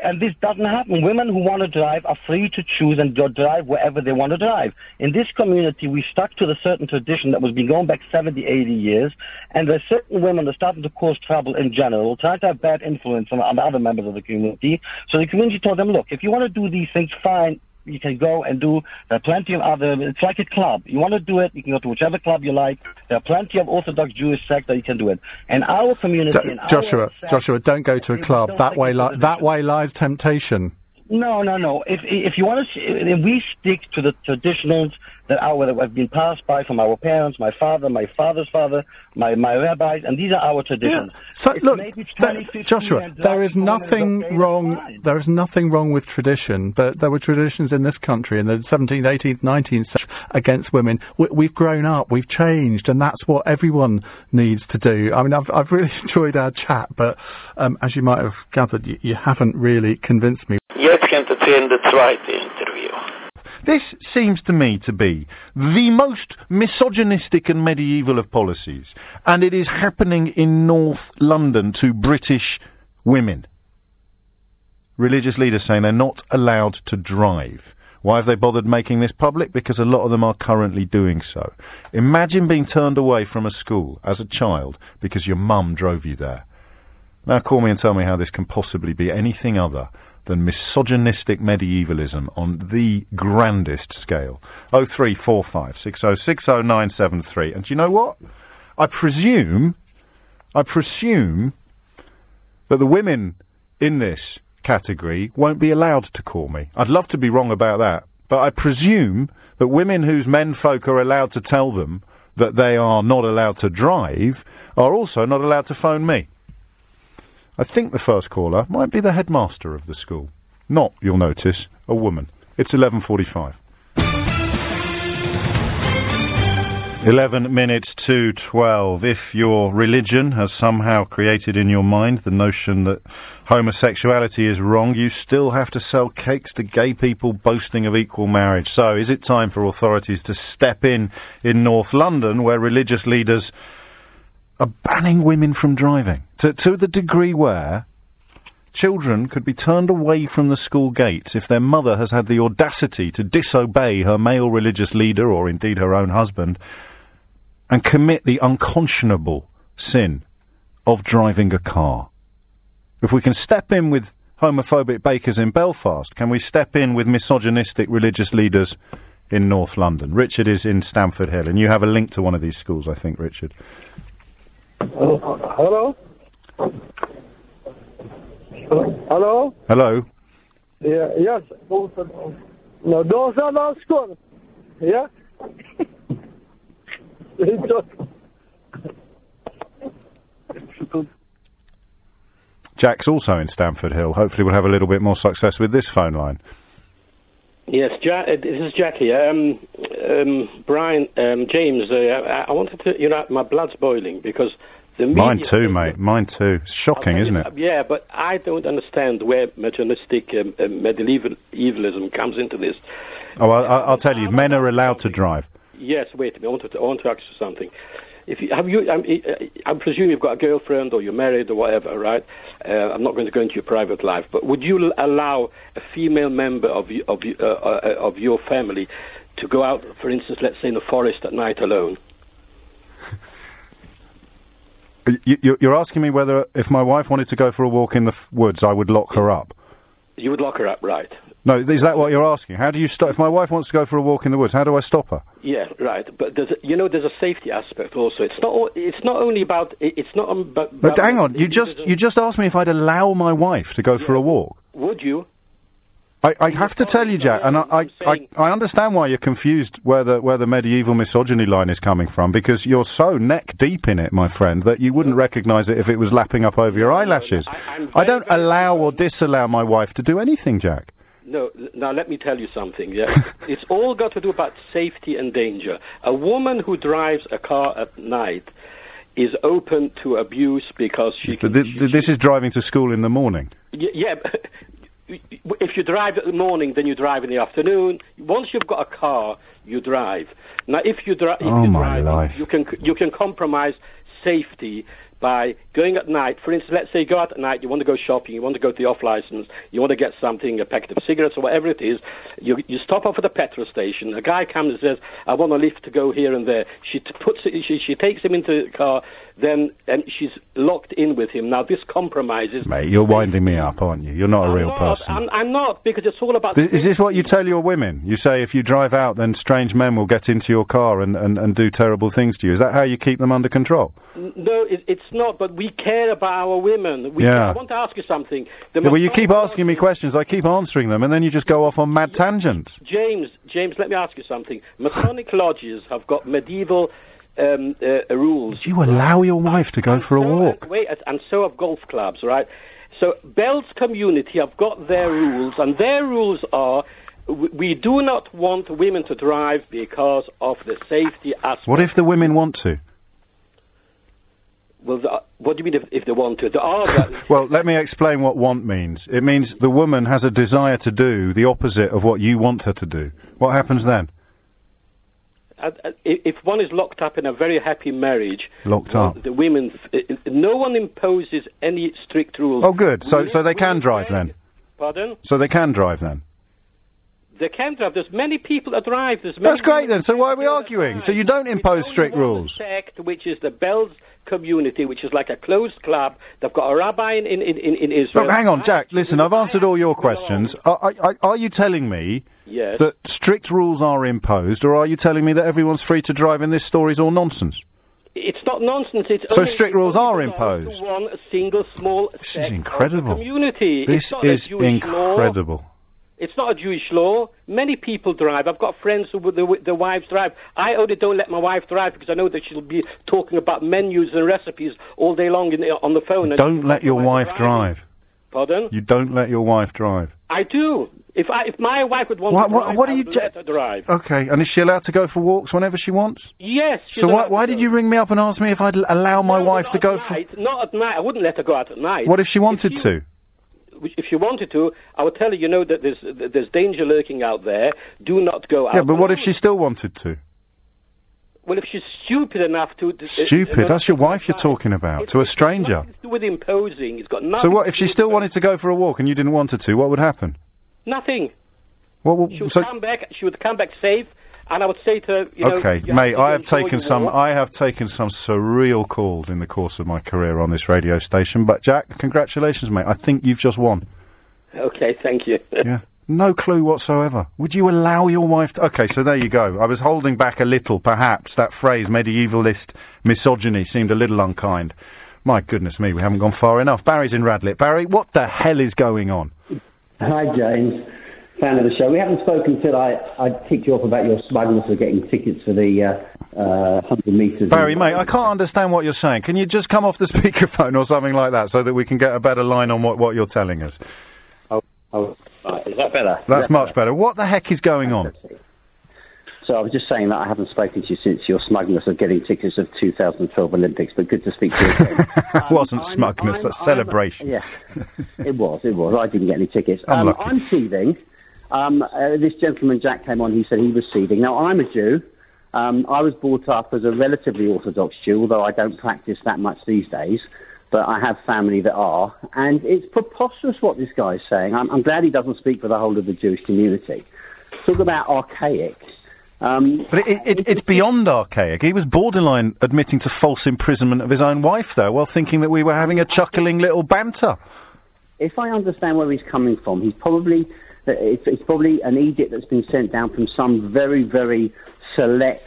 Speaker 10: And this doesn't happen. Women who want to drive are free to choose and drive wherever they want to drive. In this community, we stuck to the certain tradition that was been going back 70, 80 years, and there's certain women that are starting to cause trouble in general, trying to have bad influence on, on other members of the community. So the community told them, look, if you want to do these things, fine, you can go and do. There are plenty of other. It's like a club. You want to do it, you can go to whichever club you like. There are plenty of Orthodox Jewish sects that you can do it. And our community,
Speaker 2: D-
Speaker 10: our
Speaker 2: Joshua,
Speaker 10: sect-
Speaker 2: Joshua, don't go to a club. That way, li- that way lies temptation.
Speaker 10: No, no, no. If if you want to, if we stick to the traditionals that our that have been passed by from our parents, my father, my father's father, my my rabbis, and these are our traditions.
Speaker 2: So
Speaker 10: It's
Speaker 2: look,
Speaker 10: maybe
Speaker 2: there- Joshua, there is nothing wrong.
Speaker 10: fine.
Speaker 2: There is nothing wrong with tradition, but there were traditions in this country in the 17th, 18th, 19th century against women. We, we've grown up, we've changed, and that's what everyone needs to do. I mean, I've I've really enjoyed our chat, but um, as you might have gathered, you, you haven't really convinced me.
Speaker 1: Jetzt kommt es in der zweite Interview.
Speaker 11: This seems to me to be the most misogynistic and medieval of policies, and it is happening in North London to British women. Religious leaders saying they're not allowed to drive. Why have they bothered making this public? Because a lot of them are currently doing so. Imagine being turned away from a school as a child because your mum drove you there. Now call me and tell me how this can possibly be anything other than misogynistic medievalism on the grandest scale. 0345 6060973. And do you know what? I presume, I presume that the women in this category won't be allowed to call me. I'd love to be wrong about that, but I presume that women whose menfolk are allowed to tell them that they are not allowed to drive are also not allowed to phone me. I think the first caller might be the headmaster of the school. Not, you'll notice, a woman. It's 11.45. 11 minutes to 12. If your religion has somehow created in your mind the notion that homosexuality is wrong, you still have to sell cakes to gay people boasting of equal marriage. So, is it time for authorities to step in in North London where religious leaders are banning women from driving? To, to the degree where children could be turned away from the school gates if their mother has had the audacity to disobey her male religious leader or indeed her own husband and commit the unconscionable sin of driving a car. If we can step in with homophobic bakers in Belfast, can we step in with misogynistic religious leaders in North London? Richard is in Stamford Hill, and you have a link to one of these schools, I think, Richard.
Speaker 9: Hello? Hello?
Speaker 11: Hello?
Speaker 9: Yeah, yes. No, those are not school. Yeah?
Speaker 11: Jack's also in Stamford Hill. Hopefully, we'll have a little bit more success with this phone line.
Speaker 12: Yes, ja- uh, this is Jackie. Um, um, Brian, um, James, uh, I, I wanted to, you know, my blood's boiling because the.
Speaker 11: Mine too, mate. Mine too. It's shocking, isn't it?
Speaker 12: Yeah, but I don't understand where materialistic um, uh, medieval evilism comes into this.
Speaker 11: Oh, I, I- I'll tell you, men are allowed to drive.
Speaker 12: Yes, wait a minute. I want to, I want to ask you something. If you, have you, I'm, I presume you've got a girlfriend or you're married or whatever, right? Uh, I'm not going to go into your private life, but would you allow a female member of you, of you, uh, uh, of your family to go out, for instance, let's say in the forest at night alone?
Speaker 11: You, you- you're asking me whether, if my wife wanted to go for a walk in the f- woods, I would lock her up.
Speaker 12: You would lock her up, right?
Speaker 11: No, is that what you're asking? How do you stop? If my wife wants to go for a walk in the woods, how do I stop her?
Speaker 12: Yeah, right. But there's, a, you know, there's a safety aspect also. It's not. It's not only about. It's not. um, But,
Speaker 11: But hang on, you just you just asked me if I'd allow my wife to go for a walk.
Speaker 12: Would you?
Speaker 11: I, I have to tell you, Jack, and I, I, I, understand why you're confused where the where the medieval misogyny line is coming from because you're so neck deep in it, my friend, that you wouldn't recognise it if it was lapping up over your eyelashes. I don't allow or disallow my wife to do anything, Jack.
Speaker 12: No. Now let me tell you something. Yeah, it's all got to do about safety and danger. A woman who drives a car at night is open to abuse because she
Speaker 11: But thi- this is driving to school in the morning.
Speaker 12: Yeah, if you drive in the morning, then you drive in the afternoon. Once you've got a car, you drive. Now, if you, dri- if
Speaker 11: Oh,
Speaker 12: you drive,
Speaker 11: life.
Speaker 12: you can you can compromise safety by going at night. For instance, let's say you go out at night, you want to go shopping, you want to go to the off license, you want to get something, a packet of cigarettes or whatever it is. You you stop off at the petrol station. A guy comes and says, "I want a lift to go here and there." She t- puts it, she she takes him into the car, then and she's locked in with him. Now this compromises.
Speaker 11: Mate, you're winding me up, aren't you? You're not a
Speaker 12: I'm
Speaker 11: real
Speaker 12: not,
Speaker 11: person.
Speaker 12: I'm, I'm not because it's all about.
Speaker 11: Th- Is this what you tell your women? You say if you drive out, then strange men will get into your car and, and, and do terrible things to you. Is that how you keep them under control?
Speaker 12: No, it, it's not, but we care about our women. We
Speaker 11: Yeah.
Speaker 12: care. I want to ask you something. The
Speaker 11: Yeah, well, you keep asking me questions. I keep answering them, and then you just go off on mad tangents.
Speaker 12: James, James, let me ask you something. Masonic lodges have got medieval um, uh, rules.
Speaker 11: You allow your wife to go for a walk.
Speaker 12: Wait, and so have golf clubs, right? So Belz community have got their rules, and their rules are we do not want women to drive because of the safety aspect.
Speaker 11: What if the women want to?
Speaker 12: Well, the, what do you mean if, if they want to? There are
Speaker 11: Well, let me explain what want means. It means the woman has a desire to do the opposite of what you want her to do. What happens then?
Speaker 12: If one is locked up in a very happy marriage,
Speaker 11: Locked up.
Speaker 12: the women, no one imposes any strict rules.
Speaker 11: Oh, good. So, so they can drive then.
Speaker 12: Pardon?
Speaker 11: So they can drive then.
Speaker 12: They can drive. There's many people that drive. There's many
Speaker 11: That's great then. So why are we arguing? So you don't impose strict rules.
Speaker 12: sect, which is the Belz community, which is like a closed club. They've got a rabbi in in in, in Israel.
Speaker 11: Look, hang on, Jack. Listen, I've answered all your questions. Are, are, are you telling me
Speaker 12: Yes.
Speaker 11: that strict rules are imposed, or are you telling me that everyone's free to drive and this story's all nonsense?
Speaker 12: It's not nonsense. It's
Speaker 11: So
Speaker 12: only,
Speaker 11: strict rules are imposed.
Speaker 12: One single small
Speaker 11: This is incredible.
Speaker 12: community.
Speaker 11: This is
Speaker 12: Jewish law. It's not a Jewish law. Many people drive. I've got friends who the, the wives drive. I only don't let my wife drive because I know that she'll be talking about menus and recipes all day long in, on the phone. and
Speaker 11: Don't let your wife drive.
Speaker 12: Pardon?
Speaker 11: You don't let your wife drive.
Speaker 12: I do. If I, if my wife would want
Speaker 11: What-
Speaker 12: to
Speaker 11: what-
Speaker 12: drive,
Speaker 11: what
Speaker 12: I
Speaker 11: are you
Speaker 12: would let her drive.
Speaker 11: Okay, and is she allowed to go for walks whenever she wants?
Speaker 12: Yes.
Speaker 11: So why, why did you ring me up and ask me if I'd allow my wife to go for...
Speaker 12: Night, not at night. I wouldn't let her go out at night.
Speaker 11: What if she wanted
Speaker 12: you-
Speaker 11: to?
Speaker 12: If she wanted to, I would tell her, you know, that there's there's danger lurking out there. Do not go out.
Speaker 11: Yeah, but what if she still wanted to?
Speaker 12: Well, if she's stupid enough to. Uh, to
Speaker 11: Stupid. That's your wife you're talking about, to a stranger.
Speaker 12: To with imposing. It's got nothing.
Speaker 11: So what if she still wanted to go for a walk and you didn't want her to? What would happen?
Speaker 12: Nothing.
Speaker 11: What, what,
Speaker 12: She would
Speaker 11: so,
Speaker 12: come back. She would come back safe, and I would say to you know,
Speaker 11: okay,
Speaker 12: you
Speaker 11: mate,
Speaker 12: to
Speaker 11: I have taken some. I have taken some surreal calls in the course of my career on this radio station. But Jack, congratulations, mate. I think you've just won.
Speaker 12: Okay, thank you.
Speaker 11: Yeah. No clue whatsoever. Would you allow your wife to... Okay, so there you go. I was holding back a little, perhaps. That phrase, medievalist misogyny, seemed a little unkind. My goodness me, we haven't gone far enough. Barry's in Radlett. Barry, what the hell is going on?
Speaker 13: Hi, James. Fan of the show. We haven't spoken until I, I ticked you off about your smugness of getting tickets for the uh, uh, 100 metres.
Speaker 11: Barry, mate, I can't understand what you're saying. Can you just come off the speakerphone or something like that so that we can get a better line on what, what you're telling us?
Speaker 13: Oh, oh right. Is that better?
Speaker 11: That's
Speaker 13: that
Speaker 11: much better. What the heck is going on?
Speaker 13: So I was just saying that I haven't spoken to you since your smugness of getting tickets of 2012 Olympics, but good to speak to you again.
Speaker 11: wasn't
Speaker 13: I'm-
Speaker 11: smugness,
Speaker 13: I'm-
Speaker 11: that's
Speaker 13: I'm-
Speaker 11: celebration.
Speaker 13: Yeah, it was, it was. I didn't get any tickets.
Speaker 11: I'm
Speaker 13: um. I'm seething. Um, uh, this gentleman, Jack, came on, he said he was seething. Now, I'm a Jew. Um, I was brought up as a relatively Orthodox Jew, although I don't practice that much these days. But I have family that are. And it's preposterous what this guy is saying. I'm, I'm glad he doesn't speak for the whole of the Jewish community. Talk about archaic. Um,
Speaker 11: But it, it, it's beyond archaic. He was borderline admitting to false imprisonment of his own wife, though, while thinking that we were having a chuckling little banter.
Speaker 13: if I understand where he's coming from, he's probably it's, it's probably an edict that's been sent down from some very very select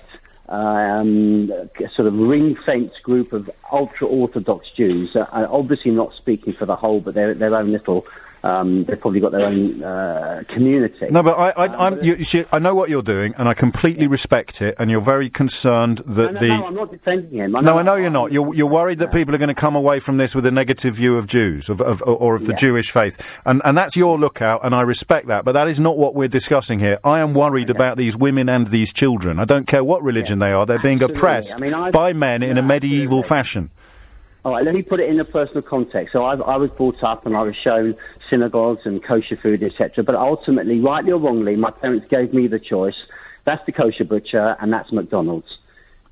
Speaker 13: um, sort of ring fence group of ultra orthodox Jews. Uh, obviously not speaking for the whole, but their their own little. Um, they've probably got their own uh, community.
Speaker 11: No, but I, I, I'm, you, you see, I know what you're doing, and I completely respect it. And you're very concerned that
Speaker 13: no, no,
Speaker 11: the
Speaker 13: no, I'm not defending him.
Speaker 11: No, I know you're not. You're, you're worried that people are going to come away from this with a negative view of Jews of, of, or of the
Speaker 13: Yeah.
Speaker 11: Jewish faith, and and that's your lookout, and I respect that. But that is not what we're discussing here. I am worried about these women and these children. I don't care what religion they are; they're being
Speaker 13: Absolutely.
Speaker 11: oppressed
Speaker 13: I mean,
Speaker 11: by men in a medieval fashion.
Speaker 13: All right, let me put it in a personal context. So I, I was brought up and I was shown synagogues and kosher food, etc. But ultimately, rightly or wrongly, my parents gave me the choice. That's the kosher butcher, and that's McDonald's.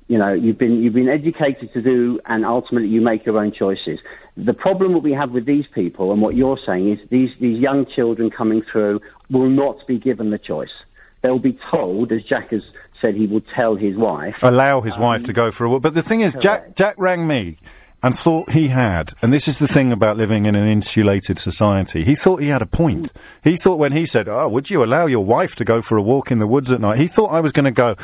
Speaker 13: You know, you've been you've been educated to do, and ultimately you make your own choices. The problem that we have with these people, and what you're saying is these these young children coming through will not be given the choice. They'll be told, as Jack has said, he will tell his wife.
Speaker 11: allow his wife to um, go for a walk. But the thing is, Jack Jack rang me and thought he had, and this is the thing about living in an insulated society. He thought he had a point. He thought when he said, "Oh, would you allow your wife to go for a walk in the woods at night?" He thought I was going to go,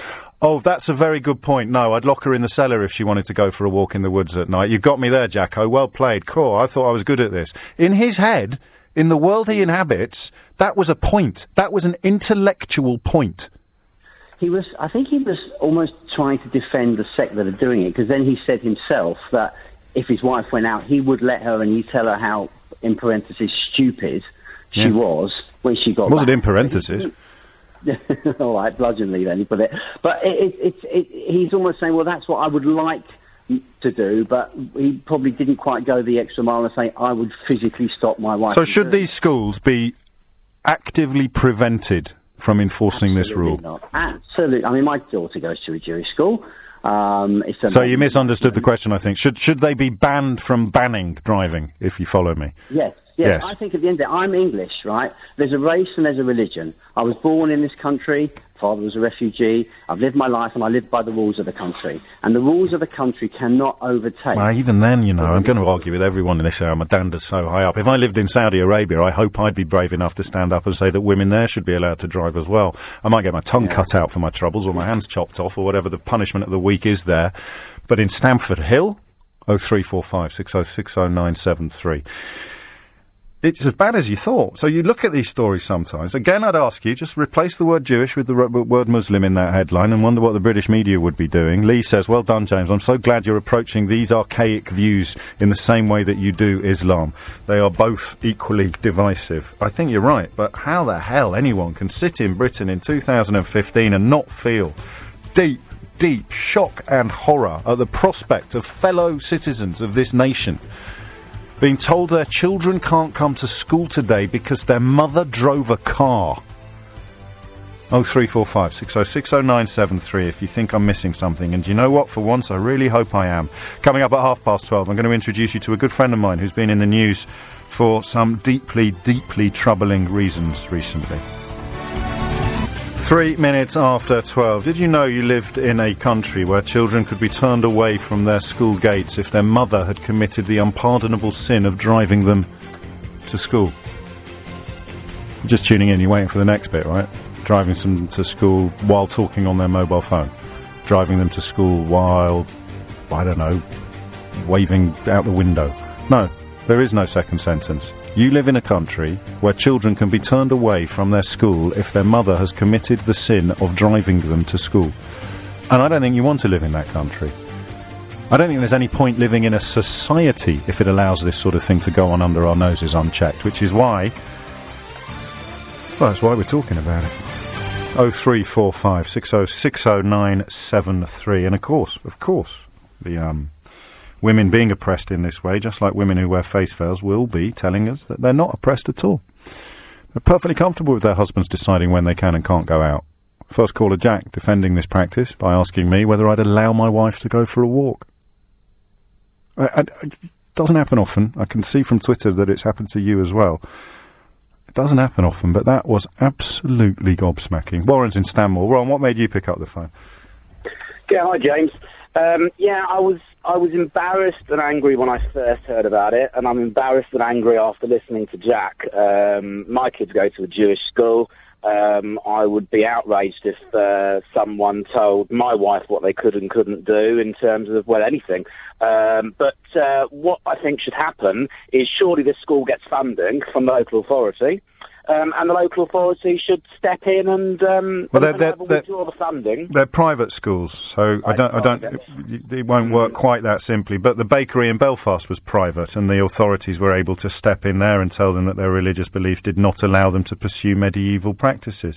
Speaker 11: Oh, that's a very good point. No, I'd lock her in the cellar if she wanted to go for a walk in the woods at night. You got me there, Jacko. Well played. Cool. I thought I was good at this. In his head, in the world he inhabits, that was a point. That was an intellectual point.
Speaker 13: He was, I think he was almost trying to defend the sect that are doing it, because then he said himself that if his wife went out, he would let her and he'd tell her how, in parentheses, stupid she
Speaker 11: Yeah.
Speaker 13: was when she got
Speaker 11: Was it
Speaker 13: back.
Speaker 11: in parentheses?
Speaker 13: All right, bludgeonly then he put it. But it, it, it, it, he's almost saying, well, that's what I would like to do, but he probably didn't quite go the extra mile and say, I would physically stop my wife.
Speaker 11: So should these schools be actively prevented from enforcing this rule?
Speaker 13: Not. Absolutely. I mean, my daughter goes to a Jewish school. Um, it's
Speaker 11: So you misunderstood the question, I think. Should should they be banned from banning driving, if you follow me?
Speaker 13: Yes, yes,
Speaker 11: Yes.
Speaker 13: I think at the end of it, I'm English, right? There's a race and there's a religion. I was born in this country. Father was a refugee. I've lived my life and I live by the rules of the country. And the rules of the country cannot overtake.
Speaker 11: Well, even then, you know, I'm going to argue with everyone in this area. My dander's so high up. If I lived in Saudi Arabia, I hope I'd be brave enough to stand up and say that women there should be allowed to drive as well. I might get my tongue cut out for my troubles or my hands chopped off or whatever the punishment of the week is there. But in Stamford Hill, 0345 6060973. It's as bad as you thought. So you look at these stories sometimes. Again, I'd ask you, just replace the word Jewish with the word Muslim in that headline and wonder what the British media would be doing. Lee says, well done, James. I'm so glad you're approaching these archaic views in the same way that you do Islam. They are both equally divisive. I think you're right, but how the hell anyone can sit in Britain in 2015 and not feel deep, deep shock and horror at the prospect of fellow citizens of this nation being told their children can't come to school today because their mother drove a car. Oh three four five six oh six oh nine seven three. If you think I'm missing something, and you know what? For once, I really hope I am. Coming up at half past twelve, I'm going to introduce you to a good friend of mine who's been in the news for some deeply, deeply troubling reasons recently. Three minutes after 12. Did you know you lived in a country where children could be turned away from their school gates if their mother had committed the unpardonable sin of driving them to school? Just tuning in, you're waiting for the next bit, right? Driving them to school while talking on their mobile phone. Driving them to school while, I don't know, waving out the window. No, there is no second sentence. You live in a country where children can be turned away from their school if their mother has committed the sin of driving them to school. And I don't think you want to live in that country. I don't think there's any point living in a society if it allows this sort of thing to go on under our noses unchecked, which is why. Well, that's why we're talking about it. 0345 6060973. And of course, of course, the um, women being oppressed in this way, just like women who wear face veils, will be telling us that they're not oppressed at all. They're perfectly comfortable with their husbands deciding when they can and can't go out. First caller Jack defending this practice by asking me whether I'd allow my wife to go for a walk. I, I, it doesn't happen often. I can see from Twitter that it's happened to you as well. It doesn't happen often, but that was absolutely gobsmacking. Warren's in Stanmore. Warren, what made you pick up the phone?
Speaker 14: Yeah, hi James. Um, yeah, I was I was embarrassed and angry when I first heard about it, and I'm embarrassed and angry after listening to Jack. Um, my kids go to a Jewish school. Um, I would be outraged if uh, someone told my wife what they could and couldn't do in terms of well anything. Um, but uh, what I think should happen is surely this school gets funding from the local authority. Um, and the local authority should step in and, um,
Speaker 11: Well,
Speaker 14: and
Speaker 11: they're- they're-
Speaker 14: withdraw the funding.
Speaker 11: They're private schools, so I don't, I don't, it won't work quite that simply. But the bakery in Belfast was private, and the authorities were able to step in there and tell them that their religious belief did not allow them to pursue medieval practices.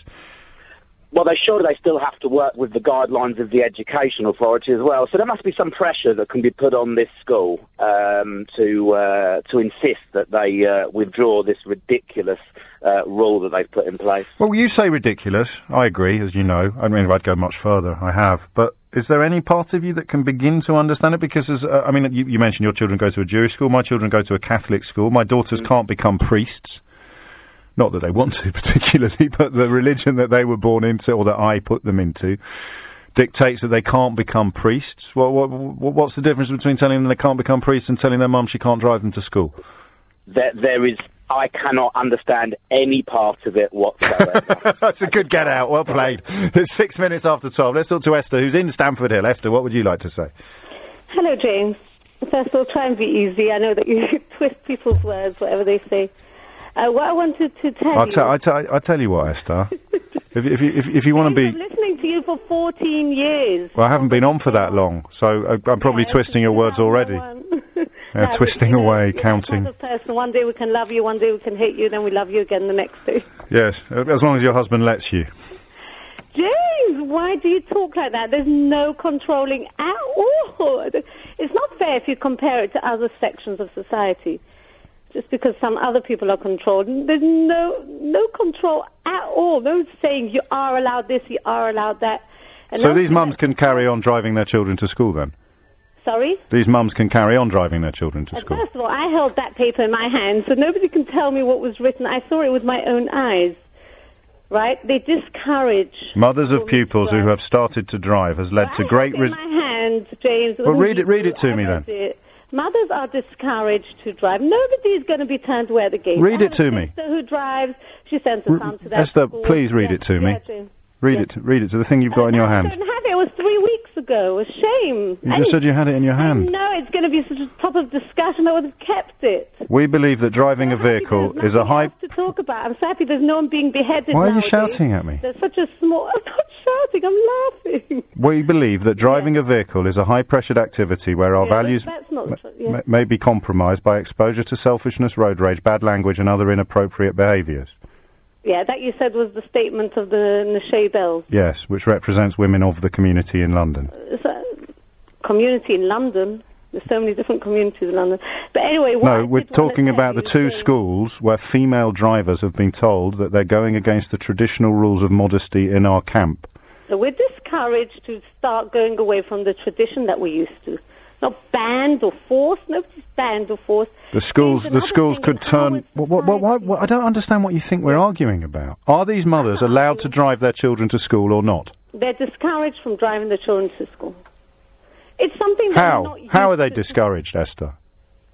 Speaker 14: Well, they surely they still have to work with the guidelines of the education authority as well. So there must be some pressure that can be put on this school um, to uh, to insist that they uh, withdraw this ridiculous uh, rule that they've put in place.
Speaker 11: Well, you say ridiculous. I agree, as you know. I mean, if I'd go much further. I have, but is there any part of you that can begin to understand it? Because, as, uh, I mean, you, you mentioned your children go to a Jewish school. My children go to a Catholic school. My daughters can't become priests. Not that they want to particularly, but the religion that they were born into, or that I put them into, dictates that they can't become priests. Well, what, what, what's the difference between telling them they can't become priests and telling their mum she can't drive them to school?
Speaker 14: There, there is I cannot understand any part of it whatsoever.
Speaker 11: That's a good get out. Well played. It's six minutes after 12. Let's talk to Esther, who's in Stamford Hill. Esther, what would you like to say?
Speaker 15: Hello, James. First of all, try and be easy. I know that you twist people's words, whatever they say. Uh, what I wanted to tell
Speaker 11: I'll,
Speaker 15: you.
Speaker 11: te- I te- tell you what, Esther. if, if, you- if, if you want to be.
Speaker 15: I'm listening to you for 14 years.
Speaker 11: Well, I haven't been on for that long, so I, I'm probably twisting your words already. Yeah,
Speaker 15: No,
Speaker 11: twisting
Speaker 15: you know,
Speaker 11: away,
Speaker 15: you're
Speaker 11: counting.
Speaker 15: person. One day we can love you, one day we can hate you, then we love you again the next day.
Speaker 11: Yes, as long as your husband lets you.
Speaker 15: James, why do you talk like that? There's no controlling at all. It's not fair if you compare it to other sections of society. Just because some other people are controlled, there's no no control at all. No saying you are allowed this, you are allowed that. And
Speaker 11: so these mums can carry on driving their children to school then?
Speaker 15: Sorry.
Speaker 11: These mums can carry on driving their children to
Speaker 15: And
Speaker 11: school.
Speaker 15: First of all, I held that paper in my hand, so nobody can tell me what was written. I saw it with my own eyes. Right? They discourage.
Speaker 11: Mothers of pupils who have started to drive has led to great.
Speaker 15: in my hand, James.
Speaker 11: well, read it. Read it to me then.
Speaker 15: it. Mothers are discouraged to drive. Nobody is going to be turned away at the gate.
Speaker 11: Read it to me.
Speaker 15: who drives. She sends her son to that
Speaker 11: Esther,
Speaker 15: school.
Speaker 11: please read it to me. Read it. Read it to the thing you've got in your
Speaker 15: I
Speaker 11: hand.
Speaker 15: don't have it. It was three weeks ago. A shame.
Speaker 11: You just said you had it in your hand.
Speaker 15: No, it's going to be such a top of discussion. I would have kept it.
Speaker 11: We believe that driving a vehicle is a high.
Speaker 15: to talk about. I'm happy there's no one being beheaded.
Speaker 11: Why are you
Speaker 15: nowadays.
Speaker 11: shouting at me?
Speaker 15: There's such a small. I'm not shouting. I'm laughing.
Speaker 11: We believe that driving a vehicle is a high-pressured activity where our
Speaker 15: Yeah,
Speaker 11: values
Speaker 15: true. Yeah.
Speaker 11: may be compromised by exposure to selfishness, road rage, bad language, and other inappropriate behaviours.
Speaker 15: yeah, that you said was the statement of the Neshei Belz.
Speaker 11: Yes, which represents women of the community in London.
Speaker 15: It's a community in London. There's so many different communities in London. But anyway,
Speaker 11: No, we're talking about the two schools where female drivers have been told that they're going against the traditional rules of modesty in our camp.
Speaker 15: So we're discouraged to start going away from the tradition that we used to. Not banned or forced. Nobody's banned or forced.
Speaker 11: The schools, the schools could turn. What, what, what, what, what, I don't understand what you think we're arguing about. Are these mothers allowed to drive their children to school or not?
Speaker 15: They're discouraged from driving their children to school. It's something that
Speaker 11: How? How are they discouraged, Esther?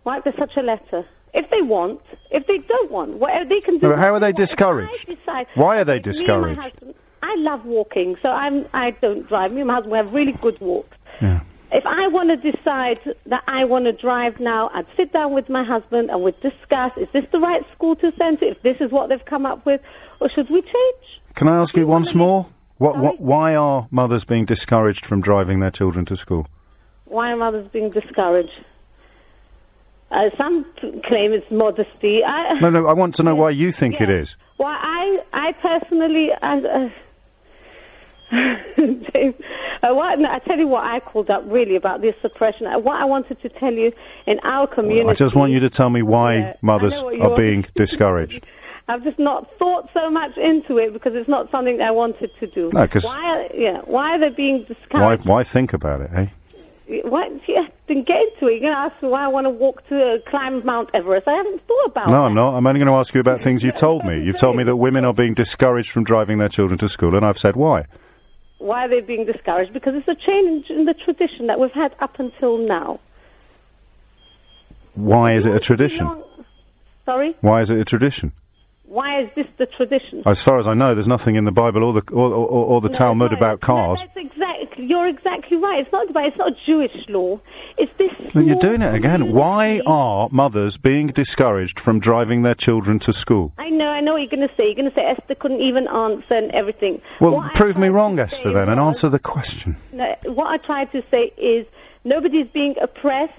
Speaker 15: Why there's such a letter? If they want, if they don't want, whatever they can do.
Speaker 11: No, how are they discouraged?
Speaker 15: Decide.
Speaker 11: Why are they
Speaker 15: Me and my
Speaker 11: discouraged?
Speaker 15: husband, I love walking, so I'm. I don't drive. Me and my husband we have really good walks.
Speaker 11: Yeah.
Speaker 15: If I want to decide that I want to drive now, I'd sit down with my husband and we'd discuss: is this the right school to send to? If this is what they've come up with, or should we change?
Speaker 11: Can I ask you once more? What, what, why are mothers being discouraged from driving their children to school?
Speaker 15: Why are mothers being discouraged? Uh, some claim it's modesty. I,
Speaker 11: No, no, I want to know why you think it is.
Speaker 15: Well, I, I personally, I, uh, uh, what, no, I tell you what I called up really about this suppression. Uh, what I wanted to tell you in our community.
Speaker 11: I just want you to tell me why
Speaker 15: Yeah,
Speaker 11: mothers
Speaker 15: know what you
Speaker 11: are being discouraged.
Speaker 15: I've just not thought so much into it because it's not something I wanted to do.
Speaker 11: No, 'cause-
Speaker 15: why? Are, yeah, why are they being discouraged?
Speaker 11: Why, why think about it, eh?
Speaker 15: Why? Yeah, then get into it. You're going to ask me why I want to walk to uh, climb Mount Everest. I haven't thought about it.
Speaker 11: No,
Speaker 15: that.
Speaker 11: I'm not. I'm only going to ask you about things you've told me. You've told me that women are being discouraged from driving their children to school, and I've said why.
Speaker 15: Why are they being discouraged? Because it's a change in the tradition that we've had up until now.
Speaker 11: Why is it a tradition?
Speaker 15: Sorry?
Speaker 11: Why is it a tradition?
Speaker 15: Why is this the tradition?
Speaker 11: As far as I know, there's nothing in the Bible or the or, or, or the
Speaker 15: No,
Speaker 11: Talmud
Speaker 15: no,
Speaker 11: about cars.
Speaker 15: That's exactly. You're exactly right. It's not about. It's not Jewish law. It's this.
Speaker 11: You're doing it again. Why are mothers being discouraged from driving their children to school?
Speaker 15: I know. I know what you're going to say. You're going to say Esther couldn't even answer and everything.
Speaker 11: Well,
Speaker 15: What
Speaker 11: prove me wrong, Esther, then, and answer the question.
Speaker 15: No, what I tried to say is nobody's being oppressed.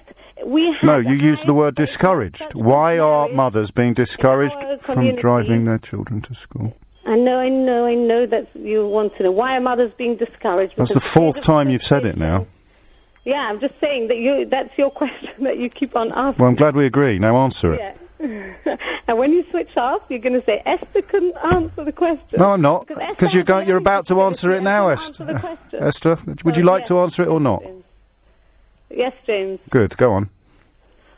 Speaker 15: We have
Speaker 11: No, you use the word discouraged. Why are mothers being discouraged from driving their children to school?
Speaker 15: I know, I know, I know that you want to know why are mothers being discouraged.
Speaker 11: That's the fourth time you've said it now.
Speaker 15: Yeah, I'm just saying that you. That's your question that you keep on asking.
Speaker 11: Well, I'm glad we agree. Now answer it.
Speaker 15: Yeah. and when you switch off, you're going to say Esther couldn't answer the question.
Speaker 11: No, I'm not.
Speaker 15: Because
Speaker 11: you're going. You're about to answer it now, Esther.
Speaker 15: question.
Speaker 11: Esther, would oh, you
Speaker 15: Oh,
Speaker 11: like
Speaker 15: yes.
Speaker 11: to answer it or not?
Speaker 15: Yes, James.
Speaker 11: Good. Go on.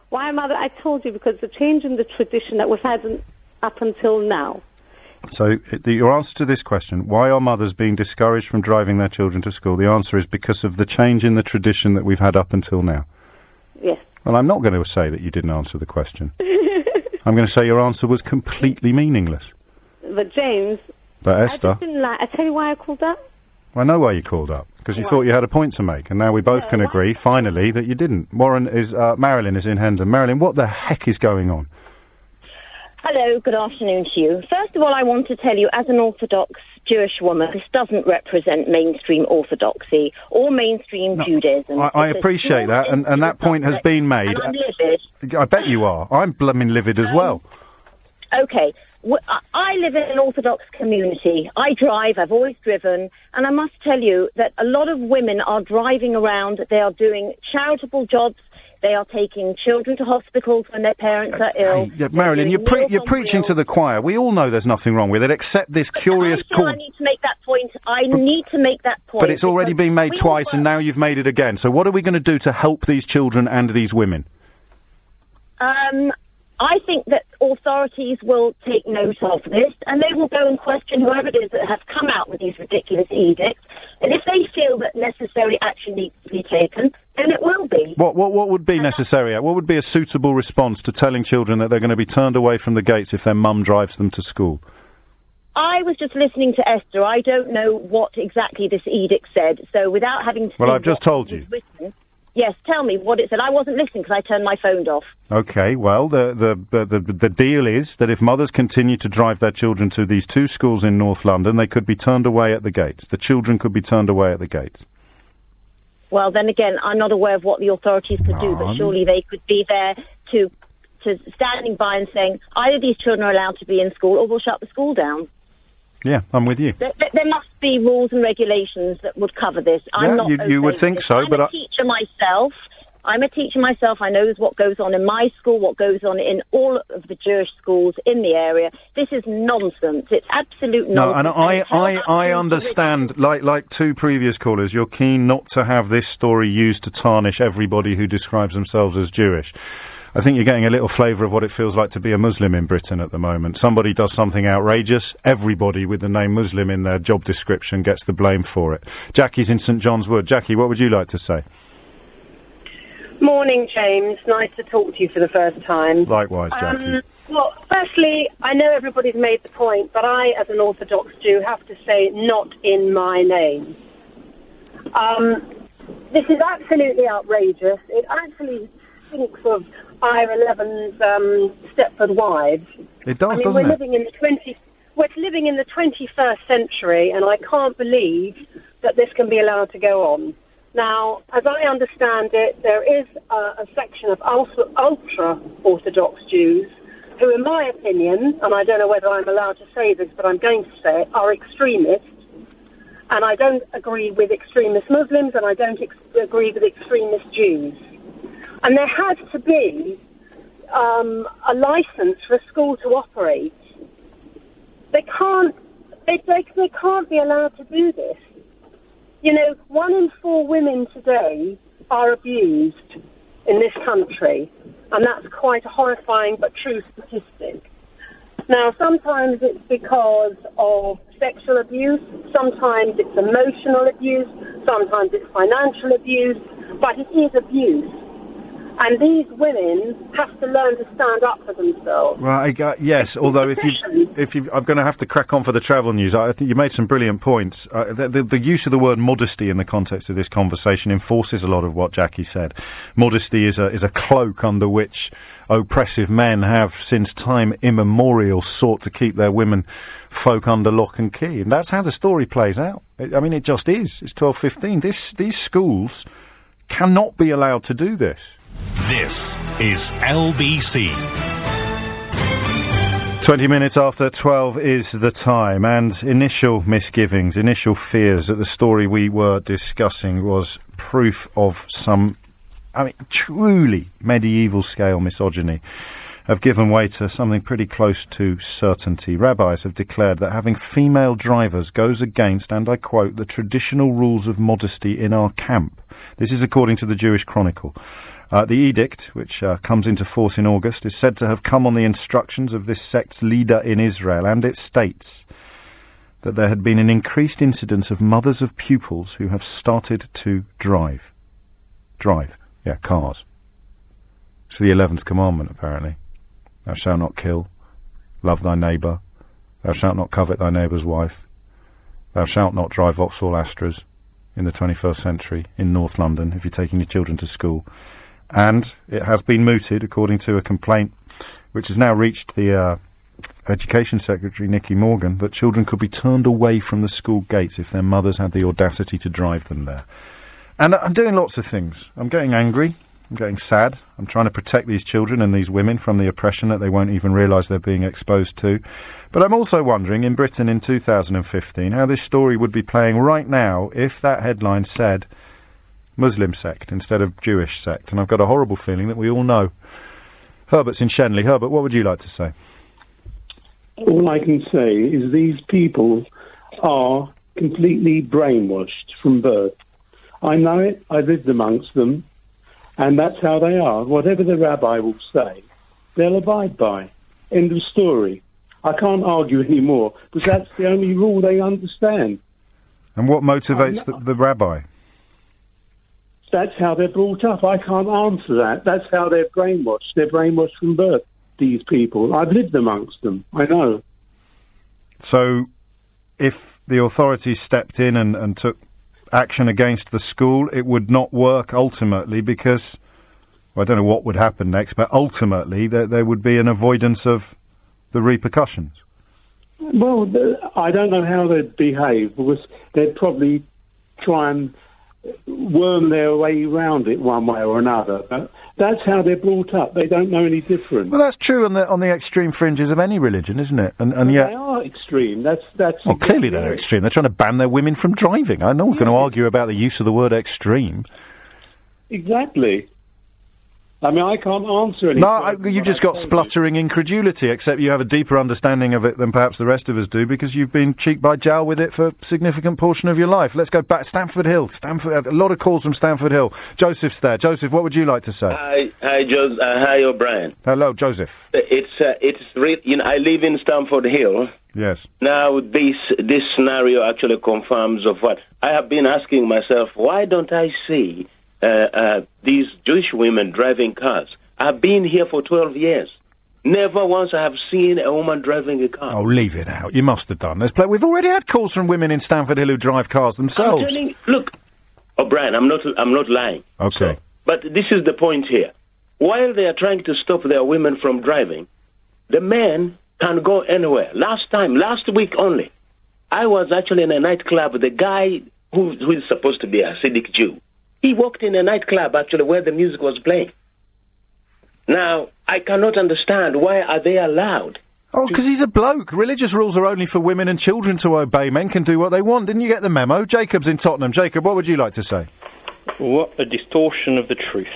Speaker 15: Why, mother? I told you because the change in the tradition that we've had up until now.
Speaker 11: So, the, your answer to this question: Why are mothers being discouraged from driving their children to school? The answer is because of the change in the tradition that we've had up until now.
Speaker 15: Yes.
Speaker 11: Well, I'm not going to say that you didn't answer the question. I'm going to say your answer was completely meaningless.
Speaker 15: But James,
Speaker 11: But
Speaker 15: I
Speaker 11: Esther,
Speaker 15: just didn't like. I tell you why I called up.
Speaker 11: I know why you called up because you thought you had a point to make, and now we both can agree finally that you didn't. Warren is uh, Marilyn is in Hendon. Marilyn, what the heck is going on?
Speaker 16: Hello, good afternoon to you. First of all, I want to tell you, as an Orthodox Jewish woman, this doesn't represent mainstream Orthodoxy or mainstream Judaism.
Speaker 11: I, I appreciate that, and, and that point has been made.
Speaker 16: I'm livid.
Speaker 11: I bet you are. I'm blooming livid as well.
Speaker 16: Um, okay. I live in an Orthodox community. I drive, I've always driven, and I must tell you that a lot of women are driving around, they are doing charitable jobs, they are taking children to hospitals when their parents are ill.
Speaker 11: Yeah, Marilyn, you're, pre- you're preaching to the choir. We all know there's nothing wrong with it, except this curious
Speaker 16: I feel
Speaker 11: call.
Speaker 16: I need to make that point. I need to make that point.
Speaker 11: But it's already been made twice, and now you've made it again. So what are we going to do to help these children and these women?
Speaker 16: Um, I think that authorities will take note of this and they will go and question whoever it is that has come out with these ridiculous edicts. And if they feel that necessary action needs to be taken, then it will be.
Speaker 11: What what what would be necessary? What would be a suitable response to telling children that they're going to be turned away from the gates if their mum drives them to school?
Speaker 16: I was just listening to Esther. I don't know what exactly this edict said. So without having to
Speaker 11: Well, I've just told you.
Speaker 16: written- yes, tell me what it said. I wasn't listening because I turned my phone off.
Speaker 11: Okay, well, the, the the the the deal is that if mothers continue to drive their children to these two schools in North London, they could be turned away at the gates. The children could be turned away at the gates.
Speaker 16: Well, then again, I'm not aware of what the authorities could do, but surely they could be there to to standing by and saying either these children are allowed to be in school or we'll shut the school down.
Speaker 11: Yeah, I'm with you.
Speaker 16: There, there- must be rules and regulations that would cover this. I'm
Speaker 11: Yeah,
Speaker 16: not
Speaker 11: you- you would think
Speaker 16: this.
Speaker 11: so,
Speaker 16: I'm
Speaker 11: but
Speaker 16: a
Speaker 11: I-
Speaker 16: teacher myself. I'm a teacher myself. I know what goes on in my school, what goes on in all of the Jewish schools in the area. This is nonsense. It's absolute nonsense.
Speaker 11: No, and I, I, I understand, like, like two previous callers, you're keen not to have this story used to tarnish everybody who describes themselves as Jewish. I think you're getting a little flavour of what it feels like to be a Muslim in Britain at the moment. Somebody does something outrageous, everybody with the name Muslim in their job description gets the blame for it. Jackie's in St John's Wood. Jackie, what would you like to say?
Speaker 17: Morning, James. Nice to talk to you for the first time.
Speaker 11: Likewise, Jackie.
Speaker 17: Um, well, firstly, I know everybody's made the point, but I, as an Orthodox Jew, have to say, not in my name. Um, this is absolutely outrageous. It actually thinks of Ira Levin's um, Stepford Wives.
Speaker 11: It does,
Speaker 17: I mean,
Speaker 11: doesn't
Speaker 17: we're
Speaker 11: it?
Speaker 17: living in the 20. We're living in the 21st century, and I can't believe that this can be allowed to go on. Now, as I understand it, there is a, a section of ultra Orthodox Jews who, in my opinion, and I don't know whether I'm allowed to say this, but I'm going to say it, are extremists. And I don't agree with extremist Muslims, and I don't ex- agree with extremist Jews. And there has to be um, a license for a school to operate. They can't. They, they, they can't be allowed to do this. You know, one in four women today are abused in this country, and that's quite a horrifying but true statistic. Now, sometimes it's because of sexual abuse, sometimes it's emotional abuse, sometimes it's financial abuse, but it is abuse. And these women have to learn to stand up for themselves.
Speaker 11: Well, I got, yes. Although if you if you, I'm going to have to crack on for the travel news. I think you made some brilliant points. Uh, the, the, the use of the word modesty in the context of this conversation enforces a lot of what Jackie said. Modesty is a is a cloak under which oppressive men have, since time immemorial, sought to keep their women folk under lock and key, and that's how the story plays out. It, I mean, it just is. It's 12:15. This these schools cannot be allowed to do this.
Speaker 3: This is LBC.
Speaker 11: 20 minutes after 12 is the time, and initial misgivings, initial fears that the story we were discussing was proof of some, I mean, truly medieval scale misogyny have given way to something pretty close to certainty. Rabbis have declared that having female drivers goes against, and I quote, the traditional rules of modesty in our camp. This is according to the Jewish Chronicle. Uh, the edict, which uh, comes into force in August, is said to have come on the instructions of this sect's leader in Israel, and it states that there had been an increased incidence of mothers of pupils who have started to drive. Drive, yeah, cars. It's the 11th commandment, apparently. Thou shalt not kill. Love thy neighbour. Thou shalt not covet thy neighbour's wife. Thou shalt not drive Vauxhall Astras in the 21st century in North London if you're taking your children to school. And it has been mooted, according to a complaint which has now reached the uh, Education Secretary, Nicky Morgan, that children could be turned away from the school gates if their mothers had the audacity to drive them there. And I'm doing lots of things. I'm getting angry. I'm getting sad. I'm trying to protect these children and these women from the oppression that they won't even realise they're being exposed to. But I'm also wondering, in Britain in 2015, how this story would be playing right now if that headline said Muslim sect instead of Jewish sect. And I've got a horrible feeling that we all know. Herbert's in Shenley. Herbert, what would you like to say?
Speaker 18: All I can say is these people are completely brainwashed from birth. I know it. I lived amongst them. And that's how they are. Whatever the rabbi will say, they'll abide by. End of story. I can't argue anymore because that's the only rule they understand.
Speaker 11: And what motivates the, the rabbi?
Speaker 18: That's how they're brought up. I can't answer that. That's how they're brainwashed. They're brainwashed from birth, these people. I've lived amongst them. I know.
Speaker 11: So, if the authorities stepped in and, and took action against the school, it would not work ultimately because well, I don't know what would happen next, but ultimately there, there would be an avoidance of the repercussions.
Speaker 18: Well, I don't know how they'd behave because they'd probably try and worm their way around it one way or another. But that's how they're brought up. They don't know any different.
Speaker 11: Well, that's true on the on the extreme fringes of any religion, isn't it? And and yet
Speaker 18: they are extreme. That's that's.
Speaker 11: Well, clearly they're extreme. They're trying to ban their women from driving. I know one's going to argue about the use of the word extreme.
Speaker 18: Exactly. I mean, I can't answer any.
Speaker 11: No, I, you've just got spluttering incredulity, except you have a deeper understanding of it than perhaps the rest of us do because you've been cheek by jowl with it for a significant portion of your life. Let's go back. Stamford Hill. Stamford. A lot of calls from Stamford Hill. Joseph's there. Joseph, what would you like to say?
Speaker 19: Hi, hi, jo- uh, hi, O'Brien.
Speaker 11: Hello, Joseph.
Speaker 19: It's uh, it's re- you know I live in Stamford Hill.
Speaker 11: Yes.
Speaker 19: Now this this scenario actually confirms of what I have been asking myself. Why don't I see uh, uh, these Jewish women driving cars. I've been here for 12 years. Never once I have seen a woman driving a car.
Speaker 11: Oh, leave it out. You must have done. There's pl- We've already had calls from women in Stamford Hill who drive cars themselves.
Speaker 19: I'm telling, look, O'Brien, I'm not, I'm not lying.
Speaker 11: Okay.
Speaker 19: But this is the point here. While they are trying to stop their women from driving, the men can go anywhere. Last time, last week only, I was actually in a nightclub. The guy who, who is supposed to be a Hasidic Jew, he walked in a nightclub actually where the music was playing. Now, I cannot understand why are they allowed?
Speaker 11: Oh, because he's a bloke. Religious rules are only for women and children to obey. Men can do what they want. Didn't you get the memo? Jacob's in Tottenham. Jacob, what would you like to say?
Speaker 20: What a distortion of the truth.